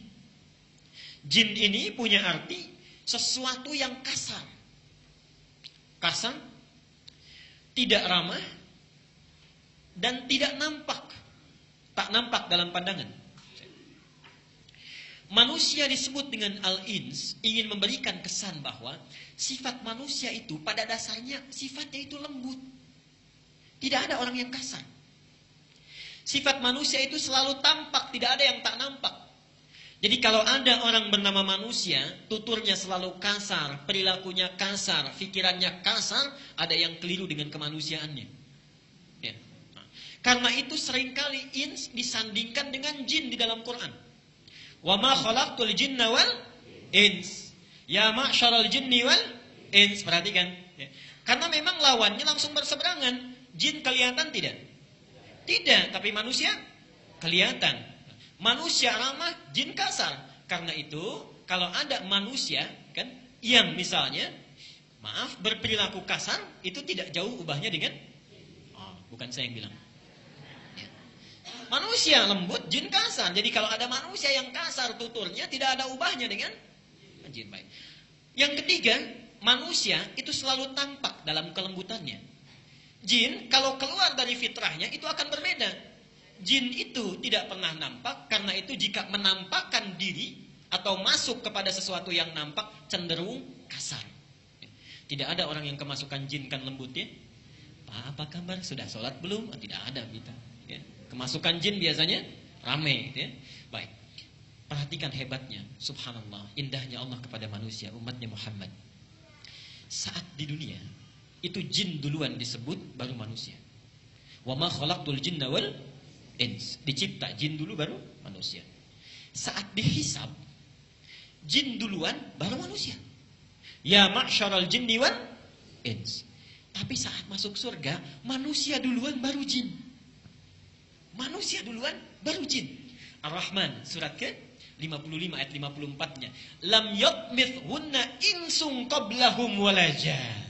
Jin ini punya arti sesuatu yang kasar. Kasar, tidak ramah, dan tidak nampak. Tak nampak dalam pandangan. Manusia disebut dengan al-ins ingin memberikan kesan bahwa sifat manusia itu pada dasarnya sifatnya itu lembut. Tidak ada orang yang kasar. Sifat manusia itu selalu tampak, tidak ada yang tak nampak. Jadi kalau ada orang bernama manusia, tuturnya selalu kasar, perilakunya kasar, pikirannya kasar, ada yang keliru dengan kemanusiaannya. Ya. Karena itu sering kali ins disandingkan dengan jin di dalam Quran. Wa ma khalaqtul jinna wal ins. Ya ma'syaral jinni wal ins. Perhatikan. Ya. Karena memang lawannya langsung berseberangan. Jin kelihatan tidak? Tidak, tapi manusia kelihatan. Manusia ramah, jin kasar. Karena itu, kalau ada manusia kan yang misalnya maaf berperilaku kasar, itu tidak jauh ubahnya dengan oh, bukan saya yang bilang. Manusia lembut, jin kasar. Jadi kalau ada manusia yang kasar tuturnya, tidak ada ubahnya dengan jin baik. Yang ketiga, manusia itu selalu tampak dalam kelembutannya. Jin kalau keluar dari fitrahnya itu akan berbeda. Jin itu tidak pernah nampak karena itu jika menampakkan diri atau masuk kepada sesuatu yang nampak cenderung kasar. Tidak ada orang yang kemasukan jin kan lembut ya. Apa kabar? Sudah sholat belum? Tidak ada kita. Kemasukan jin biasanya rame, ya. Baik. Perhatikan hebatnya, subhanallah, indahnya Allah kepada manusia, umatnya Muhammad. Saat di dunia, itu jin duluan disebut baru manusia. Wa ma khalaqtul jinna wal ins. Dicipta jin dulu baru manusia. Saat dihisab, jin duluan baru manusia. Ya ma'syaral jinni wal ins. Tapi saat masuk surga, manusia duluan baru jin. Manusia duluan, baru jin. Ar-Rahman, surat ke 55 ayat 54-nya. Lam hunna insung qablahum walajan.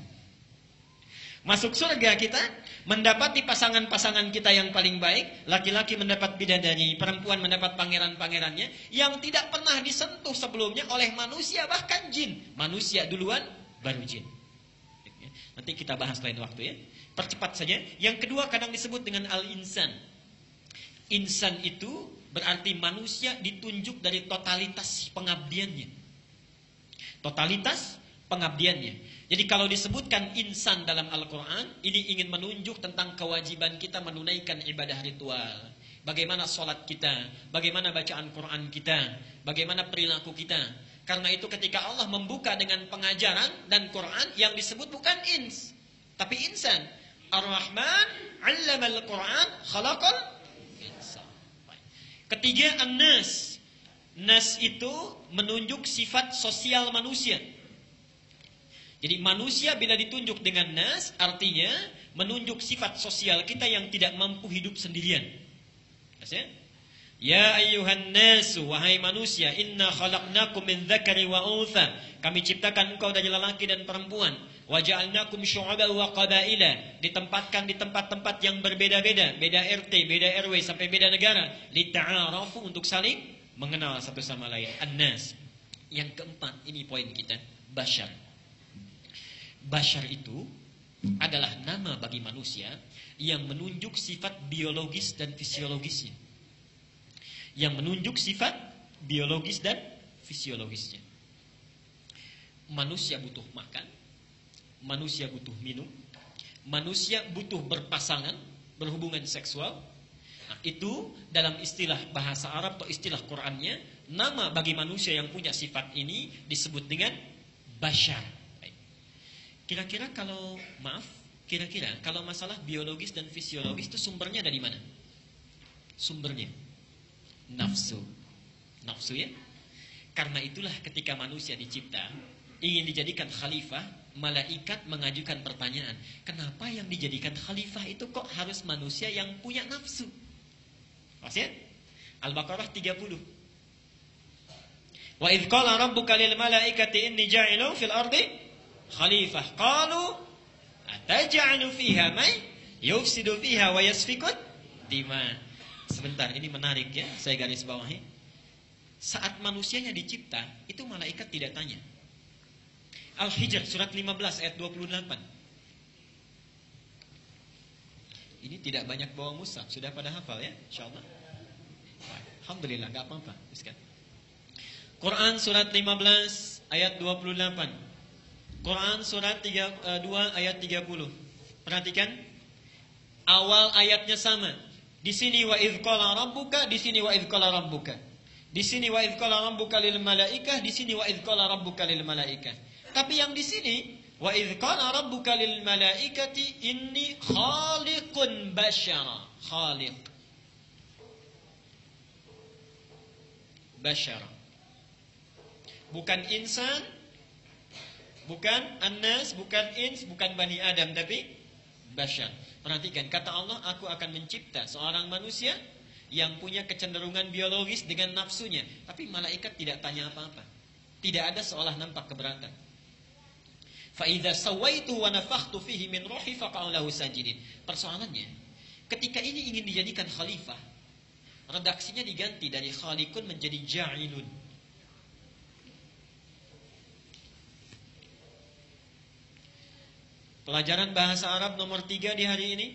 Masuk surga kita, mendapati pasangan-pasangan kita yang paling baik, laki-laki mendapat bidadari, perempuan mendapat pangeran-pangerannya, yang tidak pernah disentuh sebelumnya oleh manusia, bahkan jin. Manusia duluan, baru jin. Nanti kita bahas lain waktu ya. Percepat saja. Yang kedua kadang disebut dengan al-insan. Insan itu berarti manusia ditunjuk dari totalitas pengabdiannya. Totalitas pengabdiannya. Jadi kalau disebutkan insan dalam Al-Quran, ini ingin menunjuk tentang kewajiban kita menunaikan ibadah ritual. Bagaimana sholat kita, bagaimana bacaan Quran kita, bagaimana perilaku kita. Karena itu ketika Allah membuka dengan pengajaran dan Quran yang disebut bukan ins, tapi insan. Ar-Rahman, al Quran, khalaqal Ketiga, an-nas. Nas itu menunjuk sifat sosial manusia. Jadi manusia bila ditunjuk dengan nas, artinya menunjuk sifat sosial kita yang tidak mampu hidup sendirian. Ya? ya ayyuhan nasu wahai manusia inna khalaqnakum min dzakari wa untha kami ciptakan engkau dari lelaki dan perempuan wa ja'alnakum syu'aban wa qabaila. Ditempatkan di tempat-tempat yang berbeda-beda. Beda RT beda RW sampai beda negara. Lita'arafu untuk saling mengenal satu sama lain. Annas. Yang keempat ini poin kita. Bashar. Bashar itu adalah nama bagi manusia yang menunjuk sifat biologis dan fisiologisnya. Yang menunjuk sifat biologis dan fisiologisnya. Manusia butuh makan, manusia butuh minum, manusia butuh berpasangan, berhubungan seksual. Nah, itu dalam istilah bahasa Arab atau istilah Qur'annya, nama bagi manusia yang punya sifat ini disebut dengan bashar. Kira-kira kalau maaf, kira-kira kalau masalah biologis dan fisiologis itu sumbernya dari mana? Sumbernya nafsu. Nafsu ya. Karena itulah ketika manusia dicipta ingin dijadikan khalifah, malaikat mengajukan pertanyaan, kenapa yang dijadikan khalifah itu kok harus manusia yang punya nafsu? Maksudnya? Al-Baqarah 30. Wa idh qala rabbuka lil malaikati inni ja'ilun fil ardi khalifah. Qalu ataj'alu fiha may yufsidu fiha wa yasfikut dima. Sebentar, ini menarik ya, saya garis bawahi. Saat manusianya dicipta, itu malaikat tidak tanya. Al-Hijr surat 15 ayat 28. Ini tidak banyak bawa mushaf, sudah pada hafal ya, insyaallah. Alhamdulillah, enggak apa-apa. Quran surat 15 ayat 28. Quran surat 3, 2 eh, ayat 30. Perhatikan. Awal ayatnya sama. Di sini wa idh qala rabbuka, di sini wa idh qala rabbuka. Di sini wa idh qala rabbuka lil malaikah, di sini wa idh qala rabbuka lil malaikah. Tapi yang di sini wa idh rabbuka lil malaikati inni khaliqun basyara. Khaliq. Basyara. Bukan insan, Bukan Anas, bukan Ins, bukan Bani Adam, tapi Bashar. Perhatikan, kata Allah, aku akan mencipta seorang manusia yang punya kecenderungan biologis dengan nafsunya. Tapi malaikat tidak tanya apa-apa. Tidak ada seolah nampak keberatan. Fa'idha sawaitu wa nafakhtu fihi min rohi faqa'ulahu sajidin. Persoalannya, ketika ini ingin dijadikan khalifah, redaksinya diganti dari khalikun menjadi ja'ilun. Pelajaran bahasa Arab nomor tiga di hari ini.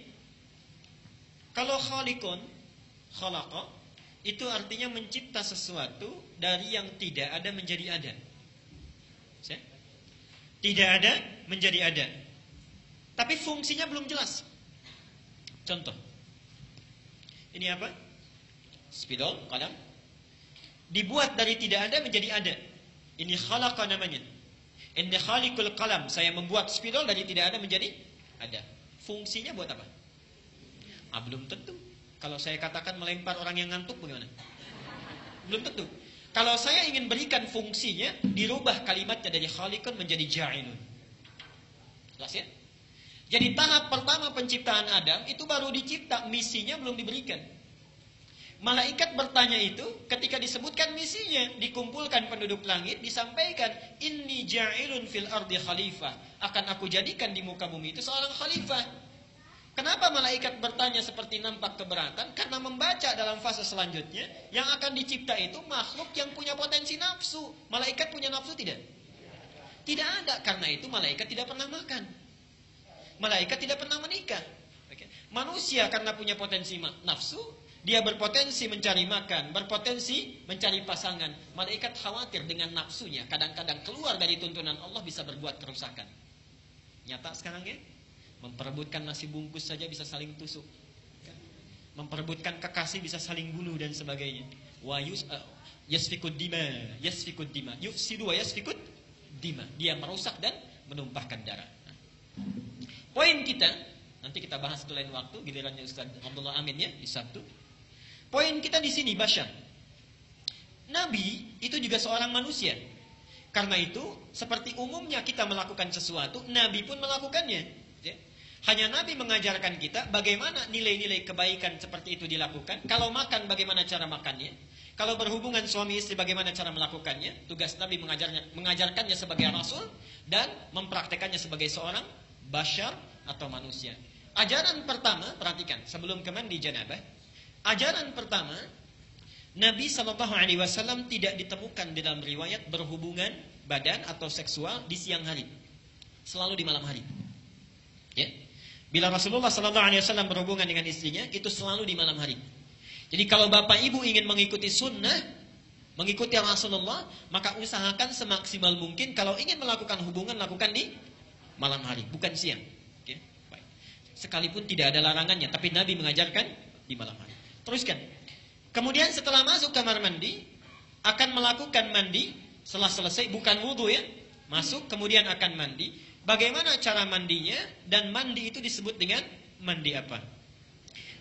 Kalau khalikun, khalaqa, itu artinya mencipta sesuatu dari yang tidak ada menjadi ada. Tidak ada menjadi ada. Tapi fungsinya belum jelas. Contoh. Ini apa? Spidol, kalam. Dibuat dari tidak ada menjadi ada. Ini khalaqa namanya. Inna khalikul kalam. Saya membuat spidol dari tidak ada menjadi ada. Fungsinya buat apa? Ah, belum tentu. Kalau saya katakan melempar orang yang ngantuk bagaimana? Belum tentu. Kalau saya ingin berikan fungsinya, dirubah kalimatnya dari khalikun menjadi ja'ilun. Jelas ya? Jadi tahap pertama penciptaan Adam itu baru dicipta, misinya belum diberikan. Malaikat bertanya itu ketika disebutkan misinya, dikumpulkan penduduk langit, disampaikan, Inni ja'ilun fil ardi khalifah. Akan aku jadikan di muka bumi itu seorang khalifah. Kenapa malaikat bertanya seperti nampak keberatan? Karena membaca dalam fase selanjutnya, yang akan dicipta itu makhluk yang punya potensi nafsu. Malaikat punya nafsu tidak? Tidak ada, karena itu malaikat tidak pernah makan. Malaikat tidak pernah menikah. Manusia karena punya potensi nafsu, dia berpotensi mencari makan, berpotensi mencari pasangan. Malaikat khawatir dengan nafsunya. Kadang-kadang keluar dari tuntunan Allah bisa berbuat kerusakan. Nyata sekarang ya? Memperebutkan nasi bungkus saja bisa saling tusuk. Memperebutkan kekasih bisa saling bunuh dan sebagainya. Wa yus, uh, yasfikud dima, yasfikud dima. Yufsidu wa yasfikud dima. Dia merusak dan menumpahkan darah. Poin kita, nanti kita bahas di lain waktu, gilirannya Ustaz Abdullah Amin ya, di Sabtu. Poin kita di sini Basyar. Nabi itu juga seorang manusia. Karena itu, seperti umumnya kita melakukan sesuatu, Nabi pun melakukannya. Ya. Hanya Nabi mengajarkan kita bagaimana nilai-nilai kebaikan seperti itu dilakukan. Kalau makan, bagaimana cara makannya. Kalau berhubungan suami istri, bagaimana cara melakukannya. Tugas Nabi mengajarnya, mengajarkannya sebagai rasul dan mempraktekannya sebagai seorang basyar atau manusia. Ajaran pertama, perhatikan, sebelum ke mandi janabah, Ajaran pertama, Nabi Shallallahu Alaihi Wasallam tidak ditemukan dalam riwayat berhubungan badan atau seksual di siang hari, selalu di malam hari. Ya, bila Rasulullah Shallallahu Alaihi Wasallam berhubungan dengan istrinya itu selalu di malam hari. Jadi kalau bapak ibu ingin mengikuti sunnah, mengikuti Rasulullah, maka usahakan semaksimal mungkin kalau ingin melakukan hubungan lakukan di malam hari, bukan siang. Oke, baik. Sekalipun tidak ada larangannya, tapi Nabi mengajarkan di malam hari. Teruskan. Kemudian setelah masuk kamar mandi, akan melakukan mandi setelah selesai, bukan wudhu ya, masuk kemudian akan mandi. Bagaimana cara mandinya dan mandi itu disebut dengan mandi apa?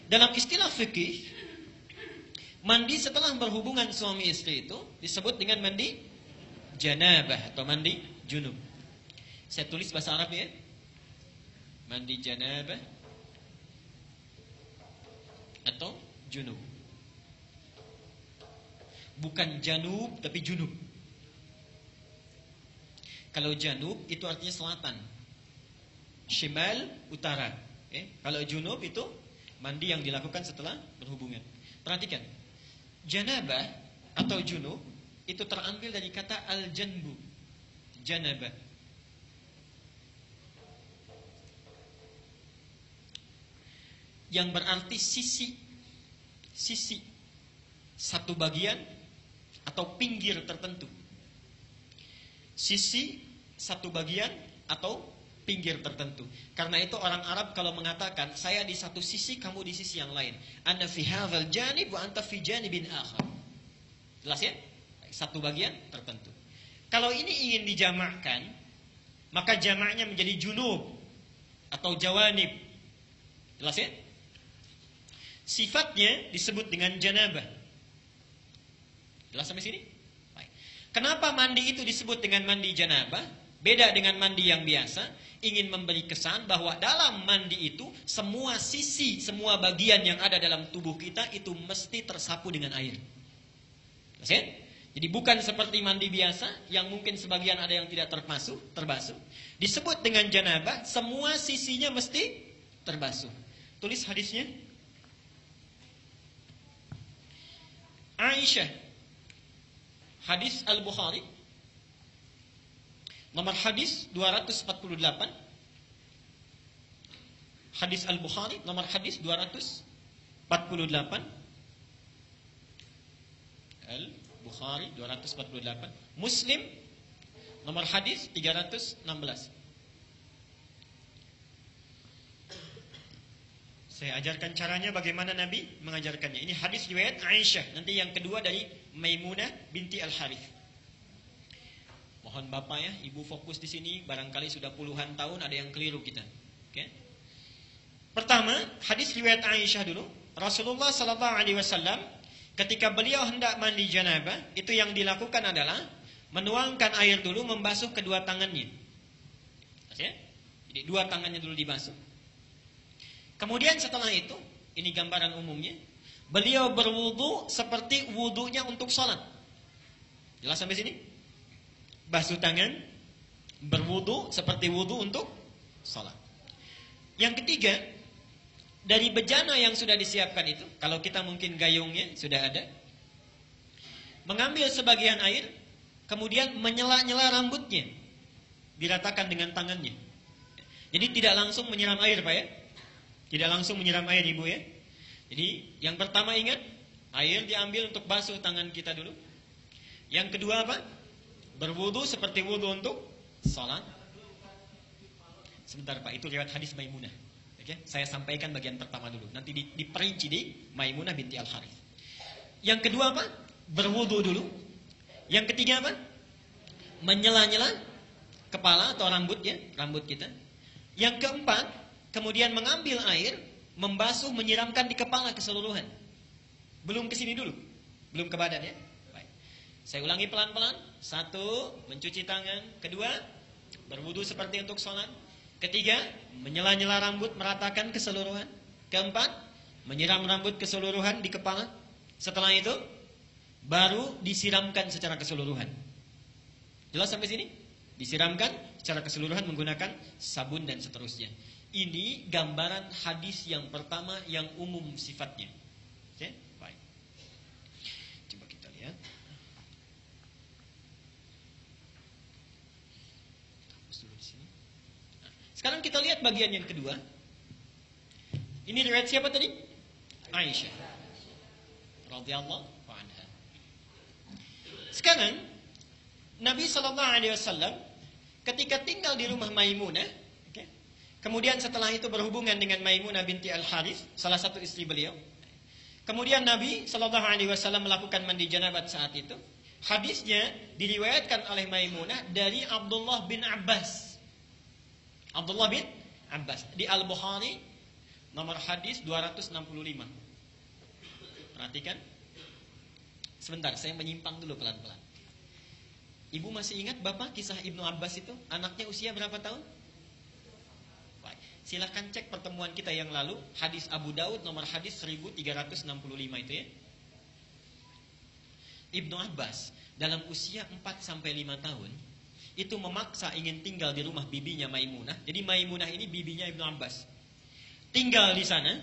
Dalam istilah fikih, Mandi setelah berhubungan suami istri itu disebut dengan mandi janabah atau mandi junub. Saya tulis bahasa Arab ya. Mandi janabah atau junub. Bukan janub tapi junub. Kalau janub itu artinya selatan. Shimal utara. Eh, kalau junub itu mandi yang dilakukan setelah berhubungan. Perhatikan, Janabah atau junub itu terambil dari kata al-janbu. Janabah. Yang berarti sisi sisi satu bagian atau pinggir tertentu. Sisi satu bagian atau pinggir tertentu. Karena itu orang Arab kalau mengatakan saya di satu sisi, kamu di sisi yang lain. Anda fi hadzal janib wa anta fi janibin akhar. Jelas ya? Satu bagian tertentu. Kalau ini ingin dijamakkan, maka jamaknya menjadi junub atau jawanib. Jelas ya? Sifatnya disebut dengan janabah. Jelas sampai sini? Kenapa mandi itu disebut dengan mandi janabah? Beda dengan mandi yang biasa ingin memberi kesan bahwa dalam mandi itu semua sisi, semua bagian yang ada dalam tubuh kita itu mesti tersapu dengan air. Jadi bukan seperti mandi biasa yang mungkin sebagian ada yang tidak terpasuh, terbasuh. Disebut dengan janabah, semua sisinya mesti terbasuh. Tulis hadisnya. Aisyah. Hadis Al-Bukhari Nomor hadis 248. Hadis Al-Bukhari nomor hadis 248. Al-Bukhari 248. Muslim nomor hadis 316. Saya ajarkan caranya bagaimana Nabi mengajarkannya. Ini hadis riwayat Aisyah. Nanti yang kedua dari Maimunah binti Al-Harith. Mohon Bapak ya, Ibu fokus di sini, barangkali sudah puluhan tahun ada yang keliru kita. Oke. Pertama, hadis riwayat Aisyah dulu. Rasulullah sallallahu alaihi wasallam ketika beliau hendak mandi janabah, itu yang dilakukan adalah menuangkan air dulu membasuh kedua tangannya. Ya? Jadi dua tangannya dulu dibasuh. Kemudian setelah itu, ini gambaran umumnya, beliau berwudu seperti wudunya untuk sholat. Jelas sampai sini? basuh tangan, berwudu seperti wudu untuk sholat. Yang ketiga, dari bejana yang sudah disiapkan itu, kalau kita mungkin gayungnya sudah ada, mengambil sebagian air, kemudian menyela-nyela rambutnya, diratakan dengan tangannya. Jadi tidak langsung menyiram air, Pak ya? Tidak langsung menyiram air, Ibu ya? Jadi yang pertama ingat, air diambil untuk basuh tangan kita dulu. Yang kedua apa? Berwudu seperti wudu untuk salat. Sebentar Pak, itu lewat hadis Maimunah. Oke, saya sampaikan bagian pertama dulu. Nanti di, diperinci di Maimunah binti Al Harith. Yang kedua apa? Berwudu dulu. Yang ketiga apa? Menyela-nyela kepala atau rambut ya, rambut kita. Yang keempat, kemudian mengambil air, membasuh, menyiramkan di kepala keseluruhan. Belum ke sini dulu. Belum ke badan ya. Saya ulangi pelan-pelan. Satu, mencuci tangan. Kedua, berwudu seperti untuk sholat. Ketiga, menyela-nyela rambut, meratakan keseluruhan. Keempat, menyiram rambut keseluruhan di kepala. Setelah itu, baru disiramkan secara keseluruhan. Jelas sampai sini? Disiramkan secara keseluruhan menggunakan sabun dan seterusnya. Ini gambaran hadis yang pertama yang umum sifatnya. Oke, baik. Coba kita lihat. Sekarang kita lihat bagian yang kedua. Ini riwayat siapa tadi? Aisyah. radhiyallahu anha. Sekarang Nabi Shallallahu Alaihi Wasallam ketika tinggal di rumah Maimunah, okay, kemudian setelah itu berhubungan dengan Maimunah binti Al Harith, salah satu istri beliau. Kemudian Nabi Shallallahu Alaihi Wasallam melakukan mandi janabat saat itu. Hadisnya diriwayatkan oleh Maimunah dari Abdullah bin Abbas. Abdullah bin Abbas di Al Bukhari nomor hadis 265. Perhatikan. Sebentar, saya menyimpang dulu pelan-pelan. Ibu masih ingat Bapak kisah Ibnu Abbas itu? Anaknya usia berapa tahun? Silahkan cek pertemuan kita yang lalu. Hadis Abu Daud nomor hadis 1365 itu ya. Ibnu Abbas dalam usia 4 sampai 5 tahun itu memaksa ingin tinggal di rumah bibinya Maimunah. Jadi Maimunah ini bibinya Ibnu Abbas. Tinggal di sana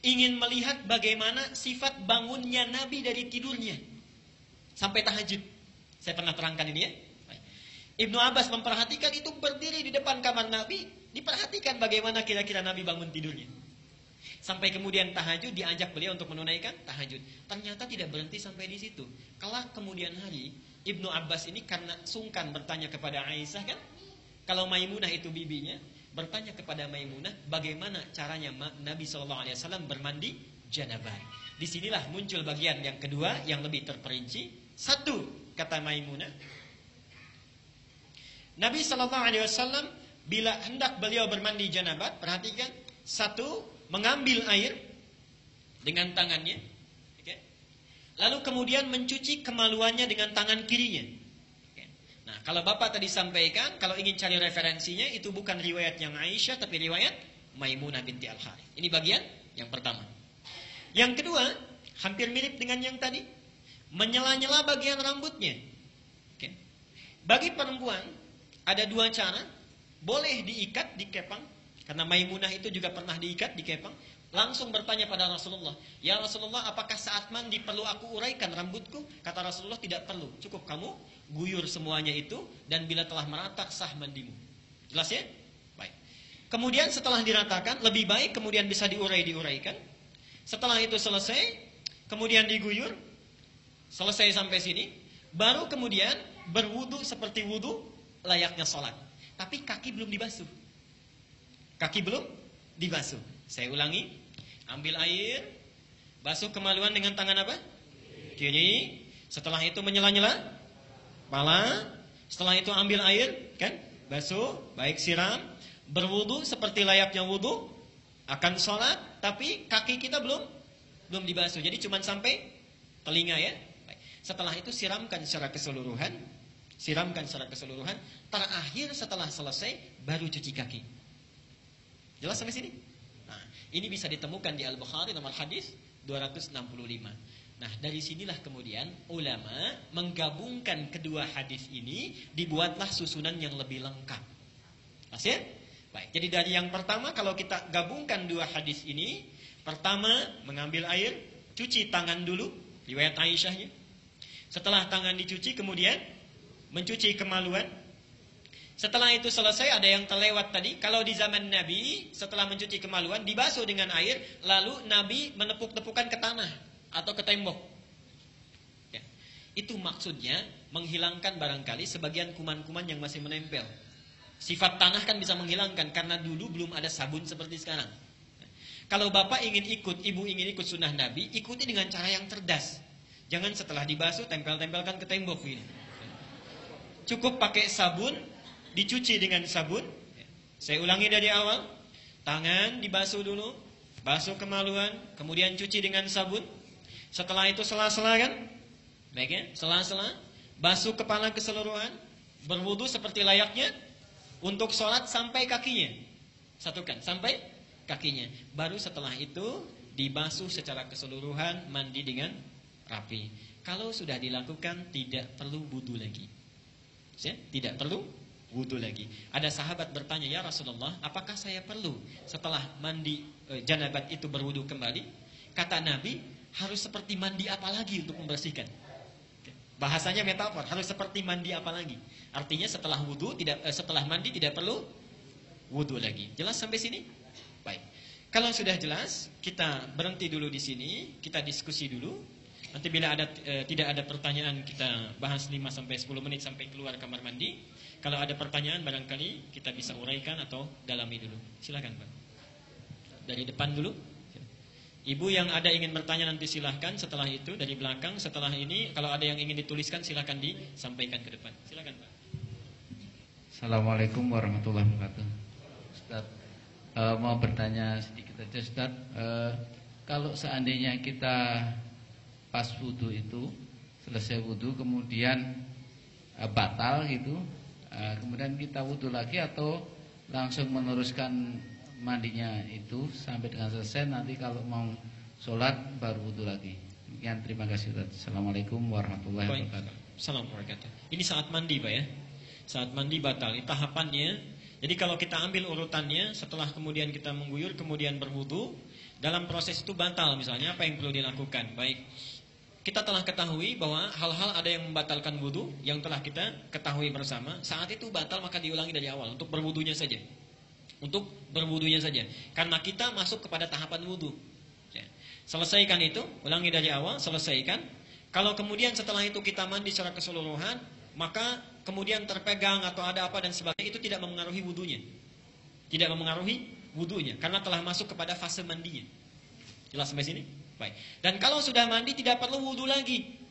ingin melihat bagaimana sifat bangunnya Nabi dari tidurnya sampai tahajud. Saya pernah terangkan ini ya. Ibnu Abbas memperhatikan itu berdiri di depan kamar Nabi, diperhatikan bagaimana kira-kira Nabi bangun tidurnya. Sampai kemudian tahajud diajak beliau untuk menunaikan tahajud. Ternyata tidak berhenti sampai di situ. Kelak kemudian hari Ibnu Abbas ini karena sungkan bertanya kepada Aisyah kan, kalau Maimunah itu bibinya, bertanya kepada Maimunah bagaimana caranya Nabi Shallallahu Alaihi Wasallam bermandi janabah. Di sinilah muncul bagian yang kedua yang lebih terperinci. Satu kata Maimunah, Nabi Shallallahu Alaihi Wasallam bila hendak beliau bermandi janabat, perhatikan satu mengambil air dengan tangannya, okay? lalu kemudian mencuci kemaluannya dengan tangan kirinya. Okay? Nah, kalau bapak tadi sampaikan, kalau ingin cari referensinya itu bukan riwayat yang Aisyah, tapi riwayat Maimunah binti Al Harith. Ini bagian yang pertama. Yang kedua, hampir mirip dengan yang tadi, menyela-nyela bagian rambutnya. Okay? Bagi perempuan ada dua cara, boleh diikat di kepang karena Maimunah itu juga pernah diikat di kepang. Langsung bertanya pada Rasulullah. Ya Rasulullah apakah saat mandi perlu aku uraikan rambutku? Kata Rasulullah tidak perlu. Cukup kamu guyur semuanya itu. Dan bila telah merata sah mandimu. Jelas ya? Baik. Kemudian setelah diratakan. Lebih baik kemudian bisa diurai-diuraikan. Setelah itu selesai. Kemudian diguyur. Selesai sampai sini. Baru kemudian berwudu seperti wudu layaknya sholat. Tapi kaki belum dibasuh. Kaki belum dibasuh. Saya ulangi. Ambil air. Basuh kemaluan dengan tangan apa? Kiri. Setelah itu menyela-nyela. Pala. Setelah itu ambil air. Kan? Basuh. Baik siram. Berwudu seperti layaknya wudu. Akan sholat. Tapi kaki kita belum belum dibasuh. Jadi cuma sampai telinga ya. Setelah itu siramkan secara keseluruhan. Siramkan secara keseluruhan. Terakhir setelah selesai baru cuci kaki. Jelas sampai sini? Nah, ini bisa ditemukan di Al-Bukhari nomor hadis 265. Nah, dari sinilah kemudian ulama menggabungkan kedua hadis ini dibuatlah susunan yang lebih lengkap. Ya? Baik, jadi dari yang pertama kalau kita gabungkan dua hadis ini, pertama mengambil air, cuci tangan dulu, riwayat Aisyahnya. Setelah tangan dicuci kemudian mencuci kemaluan, setelah itu selesai ada yang terlewat tadi. Kalau di zaman Nabi setelah mencuci kemaluan dibasuh dengan air, lalu Nabi menepuk-tepukan ke tanah atau ke tembok. Ya. Itu maksudnya menghilangkan barangkali sebagian kuman-kuman yang masih menempel. Sifat tanah kan bisa menghilangkan karena dulu belum ada sabun seperti sekarang. Kalau bapak ingin ikut, ibu ingin ikut sunnah Nabi, ikuti dengan cara yang cerdas. Jangan setelah dibasuh tempel-tempelkan ke tembok ini. Cukup pakai sabun, dicuci dengan sabun. Saya ulangi dari awal. Tangan dibasuh dulu, basuh kemaluan, kemudian cuci dengan sabun. Setelah itu sela-sela kan? Baik ya, sela-sela. Basuh kepala keseluruhan, berwudu seperti layaknya untuk sholat sampai kakinya. Satukan, sampai kakinya. Baru setelah itu dibasuh secara keseluruhan, mandi dengan rapi. Kalau sudah dilakukan tidak perlu wudu lagi. Ya, tidak perlu wudhu lagi. Ada sahabat bertanya, ya Rasulullah, apakah saya perlu setelah mandi e, janabat itu berwudhu kembali? Kata Nabi, harus seperti mandi apa lagi untuk membersihkan? Bahasanya metafor, harus seperti mandi apa lagi? Artinya setelah wudhu, tidak, e, setelah mandi tidak perlu wudhu lagi. Jelas sampai sini? Baik. Kalau sudah jelas, kita berhenti dulu di sini, kita diskusi dulu. Nanti bila ada eh, tidak ada pertanyaan kita bahas 5 sampai 10 menit sampai keluar kamar mandi. Kalau ada pertanyaan barangkali kita bisa uraikan atau dalami dulu. Silakan, Pak. Dari depan dulu. Ibu yang ada ingin bertanya nanti silahkan Setelah itu dari belakang Setelah ini kalau ada yang ingin dituliskan silahkan disampaikan ke depan Silahkan Pak Assalamualaikum warahmatullahi wabarakatuh Ustaz uh, Mau bertanya sedikit aja Ustaz uh, Kalau seandainya kita Pas wudhu itu Selesai wudhu kemudian uh, Batal gitu uh, Kemudian kita wudhu lagi atau Langsung meneruskan mandinya itu sampai dengan selesai nanti kalau mau sholat baru wudhu lagi. Demikian terima kasih Ustaz. Assalamualaikum warahmatullahi wabarakatuh. Assalamualaikum Ini saat mandi Pak ya. Saat mandi batal. Ini tahapannya. Jadi kalau kita ambil urutannya setelah kemudian kita mengguyur kemudian berwudhu dalam proses itu batal misalnya apa yang perlu dilakukan? Baik. Kita telah ketahui bahwa hal-hal ada yang membatalkan wudhu yang telah kita ketahui bersama. Saat itu batal maka diulangi dari awal untuk berwudhunya saja untuk berwudunya saja. Karena kita masuk kepada tahapan wudu. Ya. Selesaikan itu, ulangi dari awal, selesaikan. Kalau kemudian setelah itu kita mandi secara keseluruhan, maka kemudian terpegang atau ada apa dan sebagainya itu tidak mempengaruhi wudunya. Tidak mempengaruhi wudunya karena telah masuk kepada fase mandinya. Jelas sampai sini? Baik. Dan kalau sudah mandi tidak perlu wudu lagi.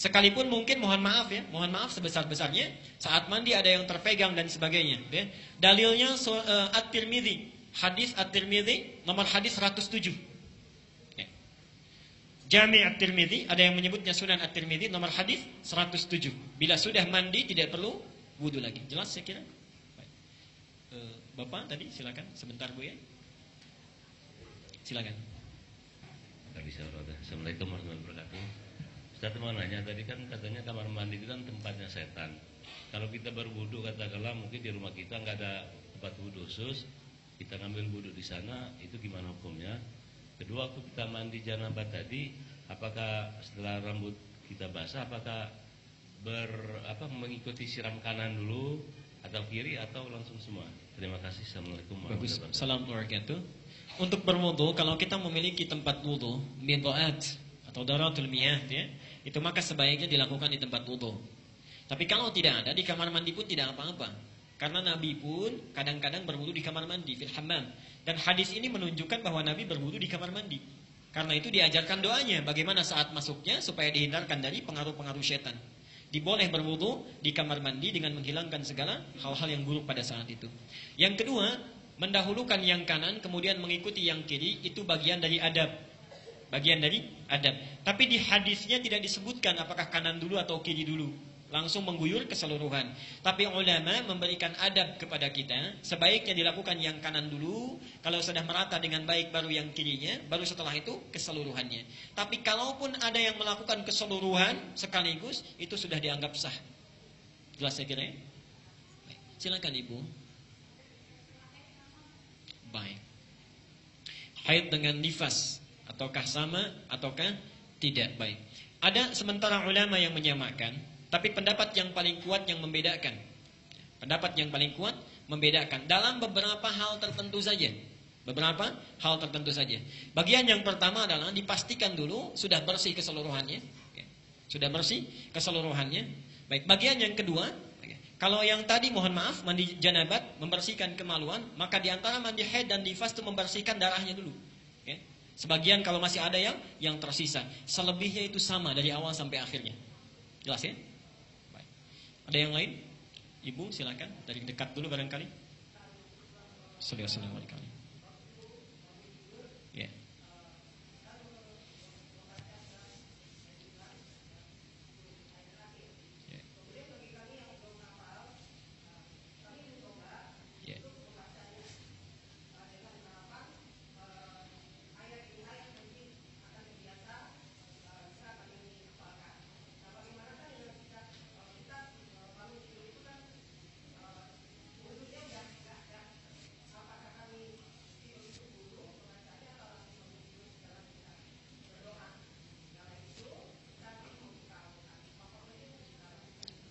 Sekalipun mungkin mohon maaf ya, mohon maaf sebesar-besarnya saat mandi ada yang terpegang dan sebagainya. Ya. Dalilnya uh, At-Tirmidzi, hadis At-Tirmidzi nomor hadis 107. Ya. Jami At-Tirmidzi ada yang menyebutnya Sunan At-Tirmidzi nomor hadis 107. Bila sudah mandi tidak perlu wudhu lagi. Jelas saya kira? Baik. Uh, Bapak tadi silakan sebentar Bu ya. Silakan. Assalamualaikum warahmatullahi wabarakatuh. Ustaz mau nanya tadi kan katanya kamar mandi itu kan tempatnya setan. Kalau kita berwudu katakanlah mungkin di rumah kita nggak ada tempat wudhu khusus, kita ngambil wudhu di sana, itu gimana hukumnya? Kedua waktu kita mandi janabah tadi, apakah setelah rambut kita basah, apakah ber apa mengikuti siram kanan dulu atau kiri atau langsung semua? Terima kasih. Assalamualaikum warahmatullahi wabarakatuh. Assalamualaikum Untuk berwudu, kalau kita memiliki tempat wudu, midoat atau daratul miyah, ya, itu maka sebaiknya dilakukan di tempat wudhu. Tapi kalau tidak ada di kamar mandi pun tidak apa-apa. Karena Nabi pun kadang-kadang berwudhu di kamar mandi, fil hammam. Dan hadis ini menunjukkan bahwa Nabi berwudhu di kamar mandi. Karena itu diajarkan doanya bagaimana saat masuknya supaya dihindarkan dari pengaruh-pengaruh setan. Diboleh berwudhu di kamar mandi dengan menghilangkan segala hal-hal yang buruk pada saat itu. Yang kedua, mendahulukan yang kanan kemudian mengikuti yang kiri itu bagian dari adab bagian dari adab. Tapi di hadisnya tidak disebutkan apakah kanan dulu atau kiri dulu. Langsung mengguyur keseluruhan. Tapi ulama memberikan adab kepada kita. Sebaiknya dilakukan yang kanan dulu. Kalau sudah merata dengan baik baru yang kirinya. Baru setelah itu keseluruhannya. Tapi kalaupun ada yang melakukan keseluruhan sekaligus. Itu sudah dianggap sah. Jelas saya kira ya? Silakan ibu. Baik. Haid dengan nifas Ataukah sama ataukah tidak baik. Ada sementara ulama yang menyamakan, tapi pendapat yang paling kuat yang membedakan. Pendapat yang paling kuat membedakan dalam beberapa hal tertentu saja. Beberapa hal tertentu saja. Bagian yang pertama adalah dipastikan dulu sudah bersih keseluruhannya. Sudah bersih keseluruhannya. Baik, bagian yang kedua, kalau yang tadi mohon maaf mandi janabat membersihkan kemaluan, maka di antara mandi haid dan nifas itu membersihkan darahnya dulu. Sebagian kalau masih ada yang yang tersisa. Selebihnya itu sama dari awal sampai akhirnya. Jelas ya? Baik. Ada yang lain? Ibu silakan dari dekat dulu barangkali. Assalamualaikum. Ya.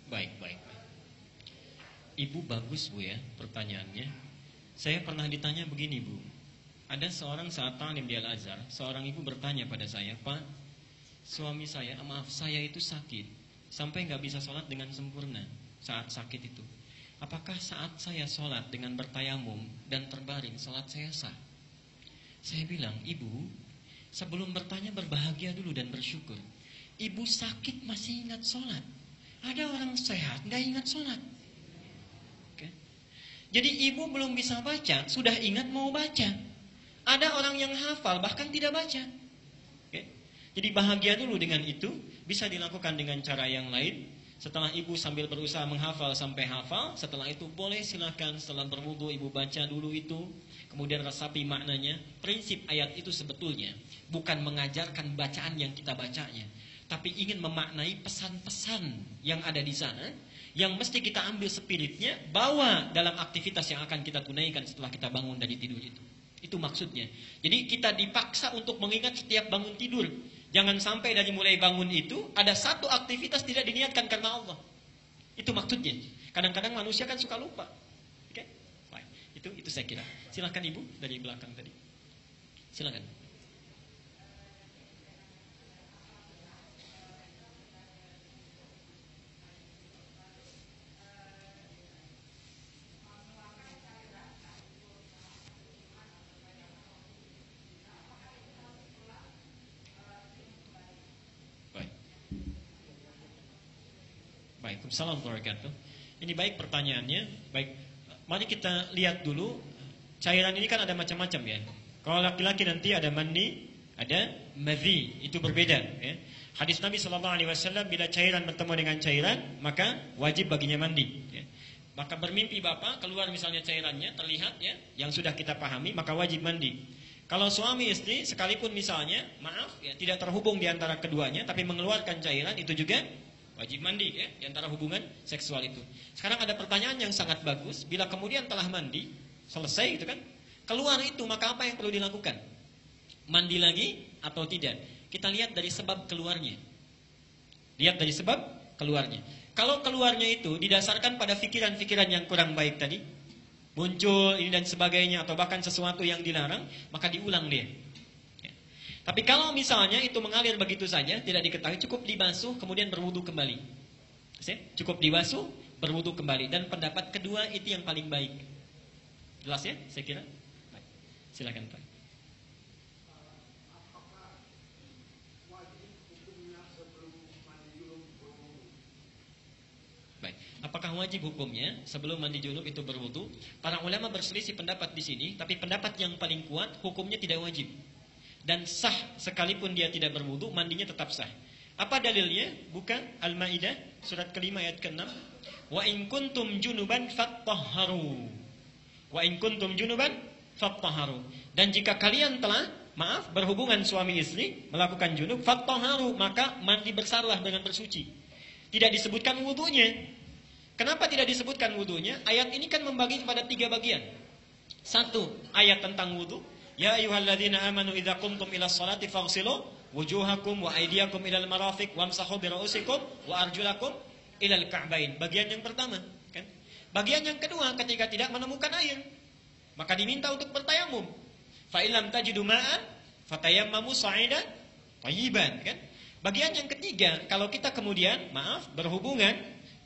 Baik, baik, Ibu bagus Bu ya pertanyaannya. Saya pernah ditanya begini Bu. Ada seorang saat talim di Al-Azhar, seorang ibu bertanya pada saya, Pak, suami saya, maaf saya itu sakit sampai nggak bisa sholat dengan sempurna saat sakit itu. Apakah saat saya sholat dengan bertayamum dan terbaring sholat saya sah? Saya bilang, ibu, sebelum bertanya berbahagia dulu dan bersyukur. Ibu sakit masih ingat sholat. Ada orang sehat nggak ingat sholat. Jadi ibu belum bisa baca, sudah ingat mau baca. Ada orang yang hafal bahkan tidak baca. Oke. Jadi bahagia dulu dengan itu, bisa dilakukan dengan cara yang lain. Setelah ibu sambil berusaha menghafal sampai hafal, setelah itu boleh silahkan setelah berwudu ibu baca dulu itu, kemudian resapi maknanya. Prinsip ayat itu sebetulnya bukan mengajarkan bacaan yang kita bacanya, tapi ingin memaknai pesan-pesan yang ada di sana, yang mesti kita ambil spiritnya, bawa dalam aktivitas yang akan kita tunaikan setelah kita bangun dari tidur itu. Itu maksudnya. Jadi kita dipaksa untuk mengingat setiap bangun tidur. Jangan sampai dari mulai bangun itu ada satu aktivitas tidak diniatkan karena Allah. Itu maksudnya. Kadang-kadang manusia kan suka lupa. Oke? Baik. Itu itu saya kira. Silahkan Ibu dari belakang tadi. Silakan. Baik. Warahmatullahi wabarakatuh. Ini baik pertanyaannya. Baik, mari kita lihat dulu. Cairan ini kan ada macam-macam ya. Kalau laki-laki nanti ada mani, ada madhi, itu berbeda. Ya. Hadis Nabi Shallallahu Alaihi Wasallam bila cairan bertemu dengan cairan, maka wajib baginya mandi. Ya. Maka bermimpi bapak keluar misalnya cairannya terlihat ya, yang sudah kita pahami, maka wajib mandi. Kalau suami istri sekalipun misalnya, maaf ya, tidak terhubung di antara keduanya, tapi mengeluarkan cairan itu juga wajib mandi ya, di antara hubungan seksual itu. Sekarang ada pertanyaan yang sangat bagus, bila kemudian telah mandi, selesai gitu kan, keluar itu maka apa yang perlu dilakukan? Mandi lagi atau tidak? Kita lihat dari sebab keluarnya. Lihat dari sebab keluarnya. Kalau keluarnya itu didasarkan pada pikiran-pikiran yang kurang baik tadi, muncul ini dan sebagainya atau bahkan sesuatu yang dilarang, maka diulang dia. Tapi kalau misalnya itu mengalir begitu saja, tidak diketahui, cukup dibasuh kemudian berwudu kembali. Cukup dibasuh, berwudu kembali dan pendapat kedua itu yang paling baik. Jelas ya, saya kira. Baik. Silakan Pak. Baik. Apakah wajib hukumnya sebelum mandi junub itu berwudu? Para ulama berselisih pendapat di sini, tapi pendapat yang paling kuat hukumnya tidak wajib. Dan sah sekalipun dia tidak berwudu, mandinya tetap sah. Apa dalilnya? Bukan Al-Maidah surat kelima ayat ke-6. Wa in kuntum junuban fattahharu. Wa in kuntum junuban fattahharu. Dan jika kalian telah maaf berhubungan suami istri melakukan junub fattahharu, maka mandi bersarlah dengan bersuci. Tidak disebutkan wudhunya. Kenapa tidak disebutkan wudhunya? Ayat ini kan membagi kepada tiga bagian. Satu, ayat tentang wudhu. Ya ayuhalladzina amanu idza qumtum ila salati faghsilu wujuhakum wa aydiyakum ilal marafiq wamsahu bi ra'usikum wa arjulakum ilal ka'bain. Bagian yang pertama, kan? Bagian yang kedua ketika tidak menemukan air, maka diminta untuk bertayamum. Fa illam tajidu ma'an fatayammamu sa'idan thayyiban, kan? Bagian yang ketiga, kalau kita kemudian, maaf, berhubungan,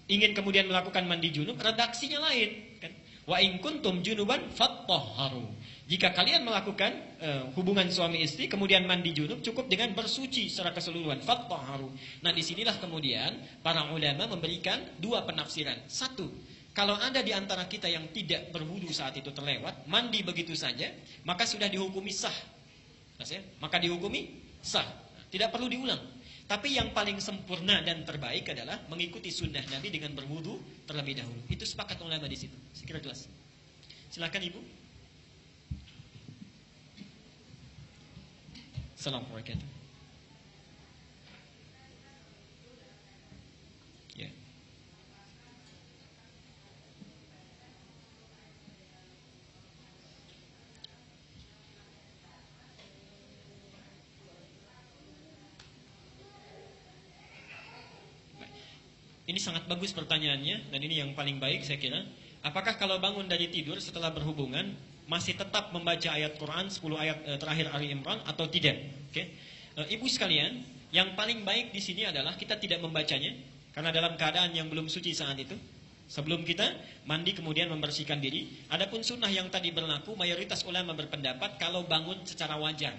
ingin kemudian melakukan mandi junub, redaksinya lain. Kan? Wa in kuntum junuban fattahharu. Jika kalian melakukan uh, hubungan suami istri, kemudian mandi junub, cukup dengan bersuci secara keseluruhan. Fattahharu. Nah di sinilah kemudian para ulama memberikan dua penafsiran. Satu, kalau ada di antara kita yang tidak berwudu saat itu terlewat, mandi begitu saja, maka sudah dihukumi sah. Maka dihukumi sah. Tidak perlu diulang. Tapi yang paling sempurna dan terbaik adalah mengikuti sunnah Nabi dengan berwudu terlebih dahulu. Itu sepakat ulama di situ. Sekira jelas. Silakan Ibu. Warahmatullahi Ya. Ini sangat bagus pertanyaannya dan ini yang paling baik saya kira. Apakah kalau bangun dari tidur setelah berhubungan masih tetap membaca ayat Quran 10 ayat eh, terakhir Ali Imran atau tidak? Oke. Eh, Ibu sekalian, Yang paling baik di sini adalah kita tidak membacanya karena dalam keadaan yang belum suci saat itu. Sebelum kita mandi kemudian membersihkan diri. Adapun sunnah yang tadi berlaku, mayoritas ulama berpendapat kalau bangun secara wajar.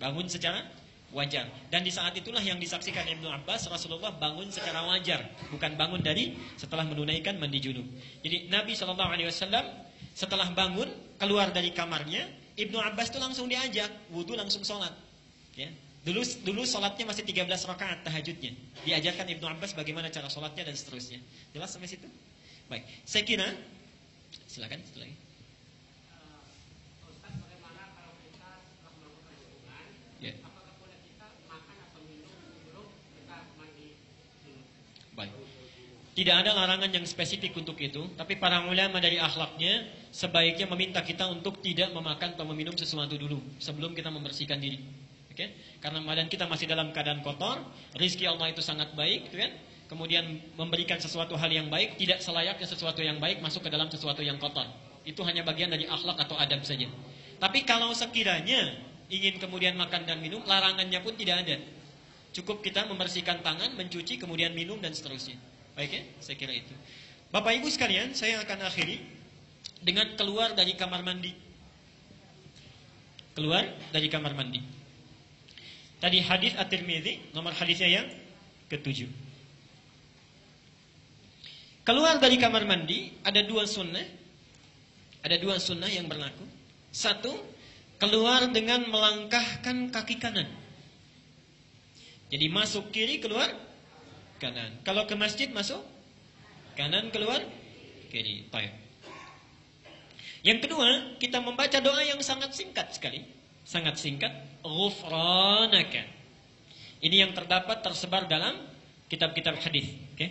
Bangun secara wajar. Dan di saat itulah yang disaksikan Ibnu Abbas, Rasulullah bangun secara wajar, bukan bangun dari setelah menunaikan mandi junub. Jadi Nabi Shallallahu Alaihi Wasallam setelah bangun keluar dari kamarnya, Ibnu Abbas itu langsung diajak wudhu langsung sholat. Ya. Dulu dulu sholatnya masih 13 rakaat tahajudnya. Diajarkan Ibnu Abbas bagaimana cara sholatnya dan seterusnya. Jelas sampai situ? Baik. Saya kira silakan ini. Ya. Baik. Tidak ada larangan yang spesifik untuk itu, tapi para ulama dari akhlaknya sebaiknya meminta kita untuk tidak memakan atau meminum sesuatu dulu sebelum kita membersihkan diri. Oke? Karena badan kita masih dalam keadaan kotor, rizki Allah itu sangat baik, gitu kan? Kemudian memberikan sesuatu hal yang baik, tidak selayaknya sesuatu yang baik masuk ke dalam sesuatu yang kotor. Itu hanya bagian dari akhlak atau adab saja. Tapi kalau sekiranya ingin kemudian makan dan minum, larangannya pun tidak ada. Cukup kita membersihkan tangan, mencuci, kemudian minum dan seterusnya. Baik ya, saya kira itu. Bapak Ibu sekalian, saya akan akhiri dengan keluar dari kamar mandi. Keluar dari kamar mandi. Tadi hadis At-Tirmidzi, nomor hadisnya yang ketujuh. Keluar dari kamar mandi ada dua sunnah. Ada dua sunnah yang berlaku. Satu, keluar dengan melangkahkan kaki kanan. Jadi masuk kiri keluar kanan. Kalau ke masjid masuk kanan keluar kiri. Baik. Yang kedua, kita membaca doa yang sangat singkat sekali. Sangat singkat. Ghufranaka. Ini yang terdapat tersebar dalam kitab-kitab hadis. Oke. Okay?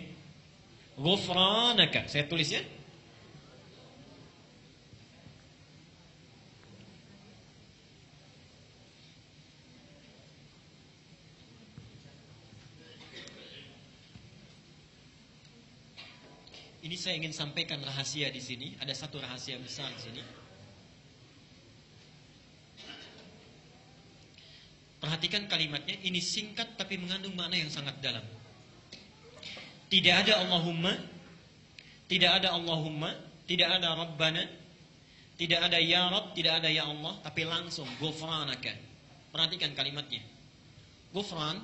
Ghufranaka. Saya tulis ya. Ini saya ingin sampaikan rahasia di sini. Ada satu rahasia besar di sini. Perhatikan kalimatnya. Ini singkat tapi mengandung makna yang sangat dalam. Tidak ada Allahumma, tidak ada Allahumma, tidak ada Rabbana, tidak ada Ya Rabb, tidak ada Ya Allah, tapi langsung Gufranaka. Perhatikan kalimatnya. Gufran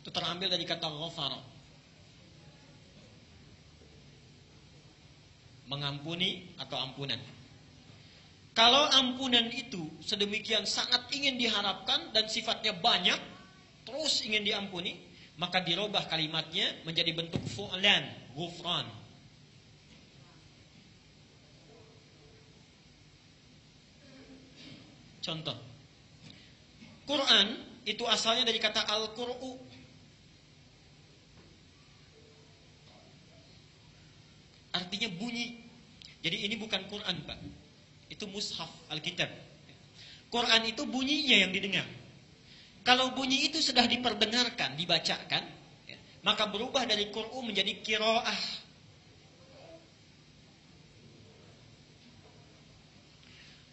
itu terambil dari kata ghafara. Mengampuni atau ampunan. Kalau ampunan itu sedemikian sangat ingin diharapkan dan sifatnya banyak, terus ingin diampuni, maka dirubah kalimatnya menjadi bentuk fu'lan, gufran. Contoh. Quran itu asalnya dari kata al-qur'u. Artinya bunyi. Jadi ini bukan Quran, Pak. Itu mushaf, Alkitab. Quran itu bunyinya yang didengar. Kalau bunyi itu sudah diperdengarkan, dibacakan, ya, maka berubah dari Quran menjadi kiroah.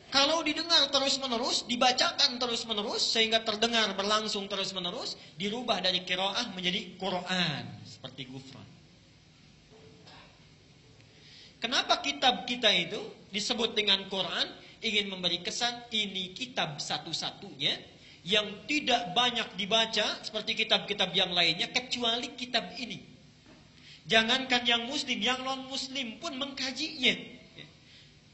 Kalau didengar terus-menerus, dibacakan terus-menerus, sehingga terdengar berlangsung terus-menerus, dirubah dari kiroah menjadi Quran. Seperti gufran. Kenapa kitab kita itu disebut dengan Quran? Ingin memberi kesan ini kitab satu-satunya yang tidak banyak dibaca seperti kitab-kitab yang lainnya kecuali kitab ini. Jangankan yang muslim, yang non muslim pun mengkajinya. Ya.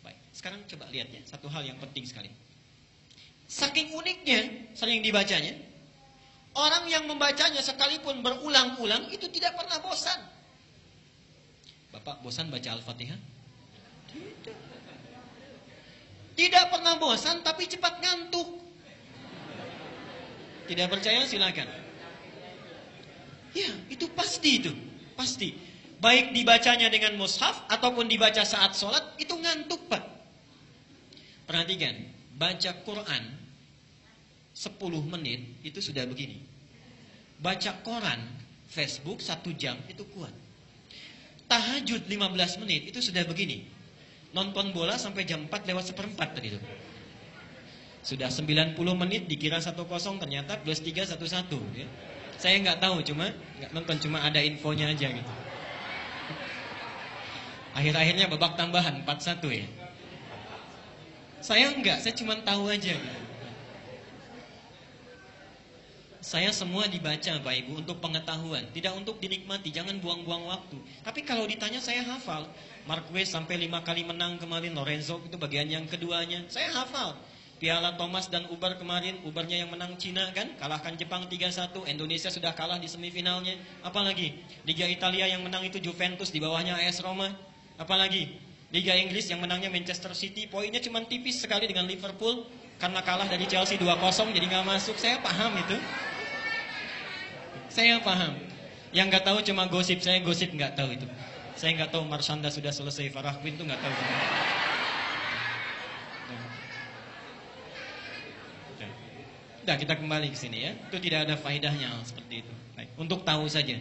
Baik, sekarang coba lihat ya, satu hal yang penting sekali. Saking uniknya sering dibacanya, orang yang membacanya sekalipun berulang-ulang itu tidak pernah bosan. Bapak bosan baca Al-Fatihah? Tidak. Tidak pernah bosan tapi cepat ngantuk. Tidak percaya silakan. Ya, itu pasti itu. Pasti. Baik dibacanya dengan mushaf ataupun dibaca saat sholat, itu ngantuk pak. Perhatikan, baca Quran 10 menit itu sudah begini. Baca koran, Facebook satu jam itu kuat. Tahajud 15 menit itu sudah begini. Nonton bola sampai jam 4 lewat seperempat tadi itu. Sudah 90 menit dikira 1-0 ternyata plus 3 1-1 ya. Saya nggak tahu cuma nggak nonton cuma ada infonya aja gitu. Akhir-akhirnya babak tambahan 4-1 ya. Saya enggak, saya cuma tahu aja gitu. Saya semua dibaca Pak Ibu untuk pengetahuan, tidak untuk dinikmati, jangan buang-buang waktu. Tapi kalau ditanya saya hafal. Marquez sampai lima kali menang kemarin, Lorenzo itu bagian yang keduanya. Saya hafal. Piala Thomas dan Uber kemarin, Ubernya yang menang Cina kan, kalahkan Jepang 3-1, Indonesia sudah kalah di semifinalnya. Apalagi Liga Italia yang menang itu Juventus di bawahnya AS Roma. Apalagi Liga Inggris yang menangnya Manchester City, poinnya cuma tipis sekali dengan Liverpool karena kalah dari Chelsea 2-0 jadi nggak masuk. Saya paham itu. Saya paham. Yang nggak tahu cuma gosip, saya gosip nggak tahu itu. Saya nggak tahu Marshanda sudah selesai, Farah Quinn itu nggak tahu. Nah, kita kembali ke sini ya. Itu tidak ada faedahnya seperti itu. Baik, untuk tahu saja.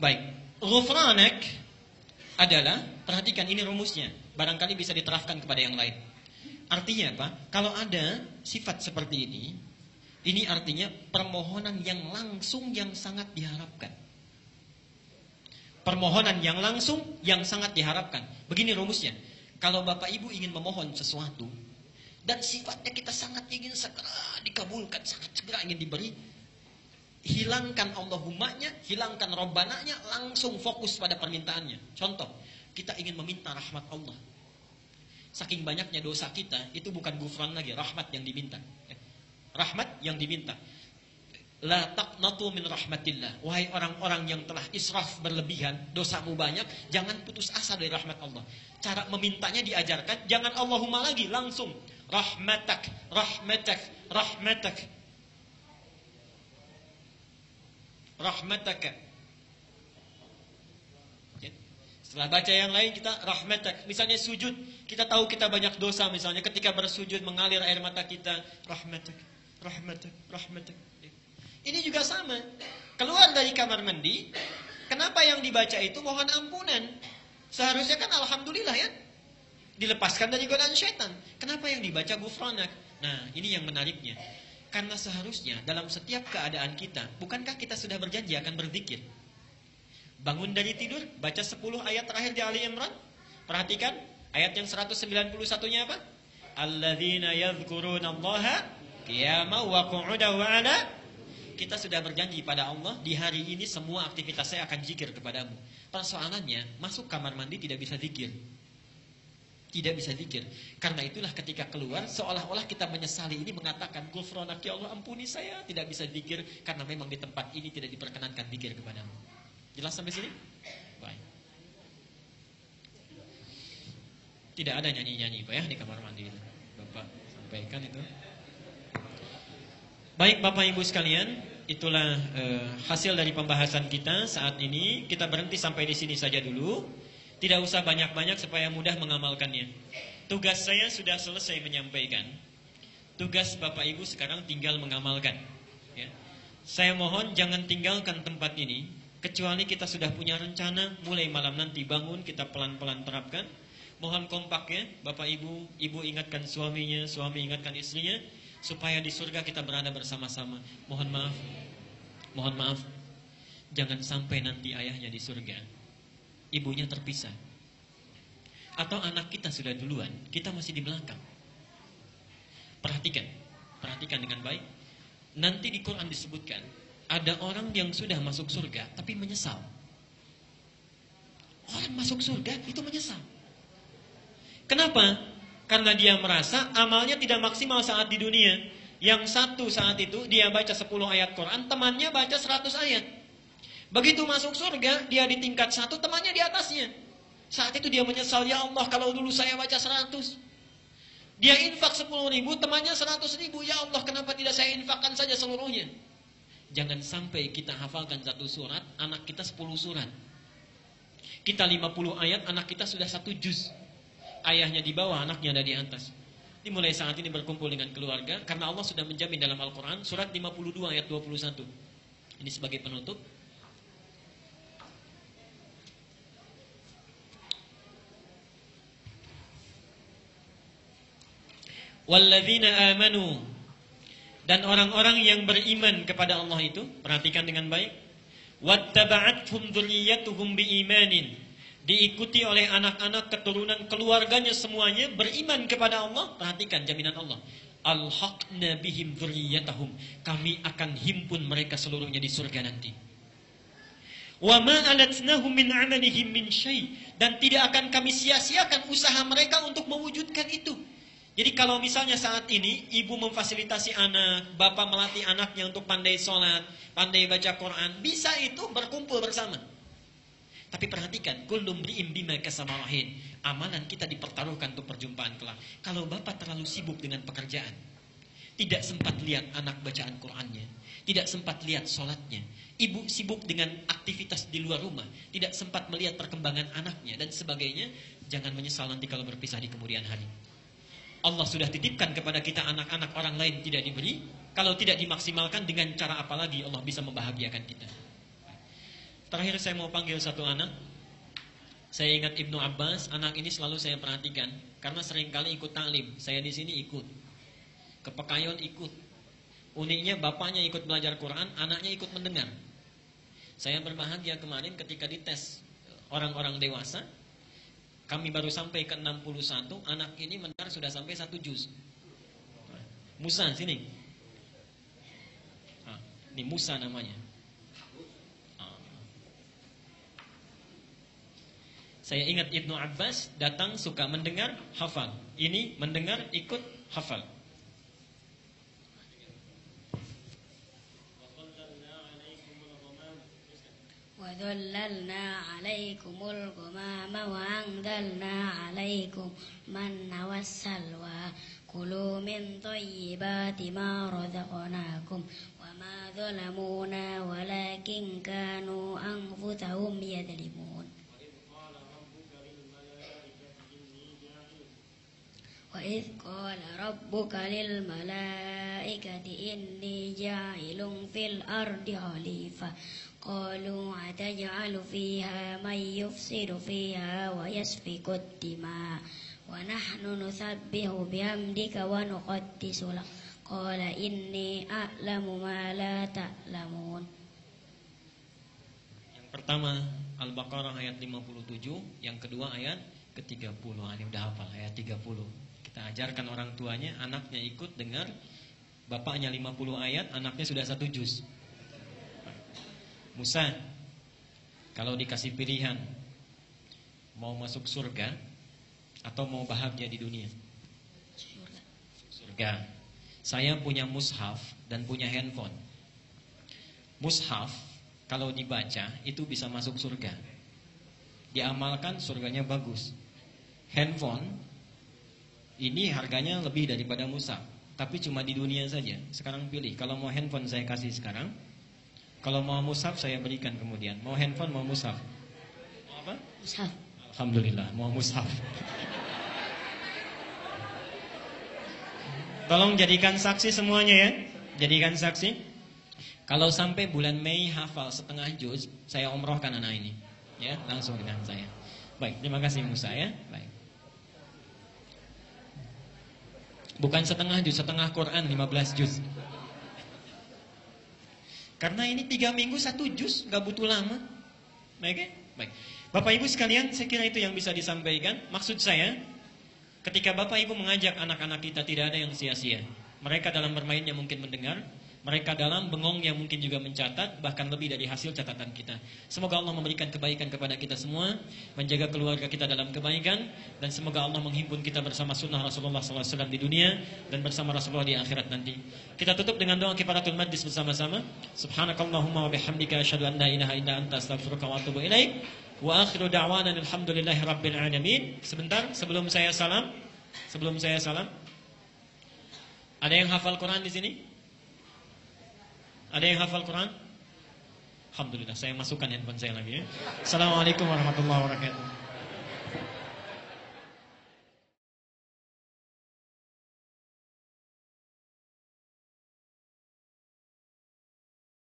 Baik, ghufranak adalah perhatikan ini rumusnya. Barangkali bisa diterapkan kepada yang lain. Artinya apa? Kalau ada sifat seperti ini, ini artinya permohonan yang langsung yang sangat diharapkan. Permohonan yang langsung yang sangat diharapkan. Begini rumusnya. Kalau Bapak Ibu ingin memohon sesuatu dan sifatnya kita sangat ingin segera dikabulkan, sangat segera ingin diberi, hilangkan Allahumma-nya, hilangkan Robbananya, langsung fokus pada permintaannya. Contoh, kita ingin meminta rahmat Allah. Saking banyaknya dosa kita, itu bukan gufran lagi, rahmat yang diminta. Rahmat yang diminta. La taqnatu min rahmatillah. Wahai orang-orang yang telah israf berlebihan, dosamu banyak, jangan putus asa dari rahmat Allah. Cara memintanya diajarkan, jangan Allahumma lagi, langsung. Rahmatak, rahmatak, rahmatak. Rahmataka. Ya. Setelah baca yang lain kita rahmatak. Misalnya sujud, kita tahu kita banyak dosa misalnya ketika bersujud mengalir air mata kita, rahmatak, rahmatak, rahmatak. Ini juga sama. Keluar dari kamar mandi, kenapa yang dibaca itu mohon ampunan? Seharusnya kan alhamdulillah ya. Dilepaskan dari godaan syaitan. Kenapa yang dibaca gufranak? Nah, ini yang menariknya. Karena seharusnya dalam setiap keadaan kita, bukankah kita sudah berjanji akan berzikir? Bangun dari tidur, baca 10 ayat terakhir di Ali Imran. Perhatikan, ayat yang 191-nya apa? Alladzina yadhkuruna allaha qiyama wa qu'uda wa ala kita sudah berjanji pada Allah di hari ini semua aktivitas saya akan zikir kepadamu. Persoalannya, masuk kamar mandi tidak bisa zikir. Tidak bisa zikir. Karena itulah ketika keluar seolah-olah kita menyesali ini mengatakan gufronak ya Allah ampuni saya tidak bisa zikir karena memang di tempat ini tidak diperkenankan zikir kepadamu. Jelas sampai sini? Baik. Tidak ada nyanyi-nyanyi Pak ya di kamar mandi itu. Bapak sampaikan itu. Baik Bapak Ibu sekalian, itulah eh, hasil dari pembahasan kita saat ini. Kita berhenti sampai di sini saja dulu. Tidak usah banyak-banyak supaya mudah mengamalkannya. Tugas saya sudah selesai menyampaikan. Tugas Bapak Ibu sekarang tinggal mengamalkan. Ya. Saya mohon jangan tinggalkan tempat ini kecuali kita sudah punya rencana mulai malam nanti bangun kita pelan-pelan terapkan. Mohon kompaknya Bapak Ibu, Ibu ingatkan suaminya, suami ingatkan istrinya supaya di surga kita berada bersama-sama. Mohon maaf. Mohon maaf. Jangan sampai nanti ayahnya di surga. Ibunya terpisah. Atau anak kita sudah duluan, kita masih di belakang. Perhatikan. Perhatikan dengan baik. Nanti di Quran disebutkan ada orang yang sudah masuk surga tapi menyesal. Orang masuk surga itu menyesal. Kenapa? Karena dia merasa amalnya tidak maksimal saat di dunia. Yang satu saat itu dia baca 10 ayat Quran, temannya baca 100 ayat. Begitu masuk surga, dia di tingkat satu, temannya di atasnya. Saat itu dia menyesal, ya Allah kalau dulu saya baca 100. Dia infak 10 ribu, temannya 100 ribu. Ya Allah kenapa tidak saya infakkan saja seluruhnya. Jangan sampai kita hafalkan satu surat, anak kita 10 surat. Kita 50 ayat, anak kita sudah satu juz ayahnya di bawah, anaknya ada di atas. Dimulai saat ini berkumpul dengan keluarga karena Allah sudah menjamin dalam Al-Qur'an surat 52 ayat 21. Ini sebagai penutup. walladzina amanu dan orang-orang yang beriman kepada Allah itu perhatikan dengan baik wattaba'athum dzurriyyatuhum biimanin diikuti oleh anak-anak keturunan keluarganya semuanya beriman kepada Allah perhatikan jaminan Allah. Alhaqna bihim dzurriyyatahum kami akan himpun mereka seluruhnya di surga nanti. Wa ma min amalihim min syai. Dan tidak akan kami sia-siakan usaha mereka untuk mewujudkan itu. Jadi kalau misalnya saat ini ibu memfasilitasi anak, bapak melatih anaknya untuk pandai sholat, pandai baca Quran, bisa itu berkumpul bersama. Tapi perhatikan, bri'im bima kasamarahin. Amalan kita dipertaruhkan untuk perjumpaan kelak. Kalau bapak terlalu sibuk dengan pekerjaan, tidak sempat lihat anak bacaan Qurannya, tidak sempat lihat sholatnya, ibu sibuk dengan aktivitas di luar rumah, tidak sempat melihat perkembangan anaknya dan sebagainya, jangan menyesal nanti kalau berpisah di kemudian hari. Allah sudah titipkan kepada kita anak-anak orang lain tidak diberi, kalau tidak dimaksimalkan dengan cara apa lagi Allah bisa membahagiakan kita. Terakhir saya mau panggil satu anak. Saya ingat Ibnu Abbas, anak ini selalu saya perhatikan karena sering kali ikut taklim. Saya di sini ikut. Ke Pekayon ikut. Uniknya bapaknya ikut belajar Quran, anaknya ikut mendengar. Saya berbahagia kemarin ketika dites orang-orang dewasa, kami baru sampai ke 61, anak ini mendengar sudah sampai satu juz. Musa, sini. Ah, ini Musa namanya. Ah. Saya ingat Ibnu Abbas datang suka mendengar, hafal. Ini mendengar, ikut, hafal. وذللنا عليكم الغمام وأنزلنا عليكم من والسلوى كلوا من طيبات ما رزقناكم وما ظلمونا ولكن كانوا أنفسهم يظلمون وإذ قال ربك للملائكة إني جاعل في الأرض خليفة قالوا أتجعل فيها من يفسد فيها ويسفك الدماء ونحن نسبح بحمدك ونقدس لك قال إني أعلم ما لا تعلمون Yang pertama Al-Baqarah ayat 57, yang kedua ayat ke-30. Ah, Ini udah hafal ayat 30. kita ajarkan orang tuanya, anaknya ikut dengar bapaknya 50 ayat, anaknya sudah satu juz. Musa, kalau dikasih pilihan mau masuk surga atau mau bahagia di dunia? Surga. Saya punya mushaf dan punya handphone. Mushaf kalau dibaca itu bisa masuk surga. Diamalkan surganya bagus. Handphone ini harganya lebih daripada mushaf, tapi cuma di dunia saja. Sekarang pilih, kalau mau handphone saya kasih sekarang, kalau mau mushaf saya berikan kemudian. Mau handphone, mau mushaf. Mau apa? Mushaf. Alhamdulillah, mau mushaf. Tolong jadikan saksi semuanya ya. Jadikan saksi. Kalau sampai bulan Mei hafal setengah juz, saya umrohkan anak ini. Ya, langsung dengan saya. Baik, terima kasih Musa ya. Baik. Bukan setengah juz, setengah Quran 15 juz. Karena ini tiga minggu satu juz, nggak butuh lama. Baik, ya? baik. Bapak Ibu sekalian, saya kira itu yang bisa disampaikan. Maksud saya, ketika Bapak Ibu mengajak anak-anak kita tidak ada yang sia-sia. Mereka dalam bermainnya mungkin mendengar, mereka dalam bengongnya mungkin juga mencatat, bahkan lebih dari hasil catatan kita. Semoga Allah memberikan kebaikan kepada kita semua, menjaga keluarga kita dalam kebaikan, dan semoga Allah menghimpun kita bersama sunnah Rasulullah SAW di dunia, dan bersama Rasulullah di akhirat nanti. Kita tutup dengan doa kifaratul majlis bersama-sama. Subhanakallahumma wa bihamdika asyhadu an la ilaha illa anta astaghfiruka wa atubu ilaik. Wa akhiru da'wana alhamdulillahi rabbil alamin. Sebentar sebelum saya salam, sebelum saya salam. Ada yang hafal Quran di sini? Ada yang hafal Quran? Alhamdulillah, saya masukkan handphone saya lagi ya. Assalamualaikum warahmatullahi wabarakatuh.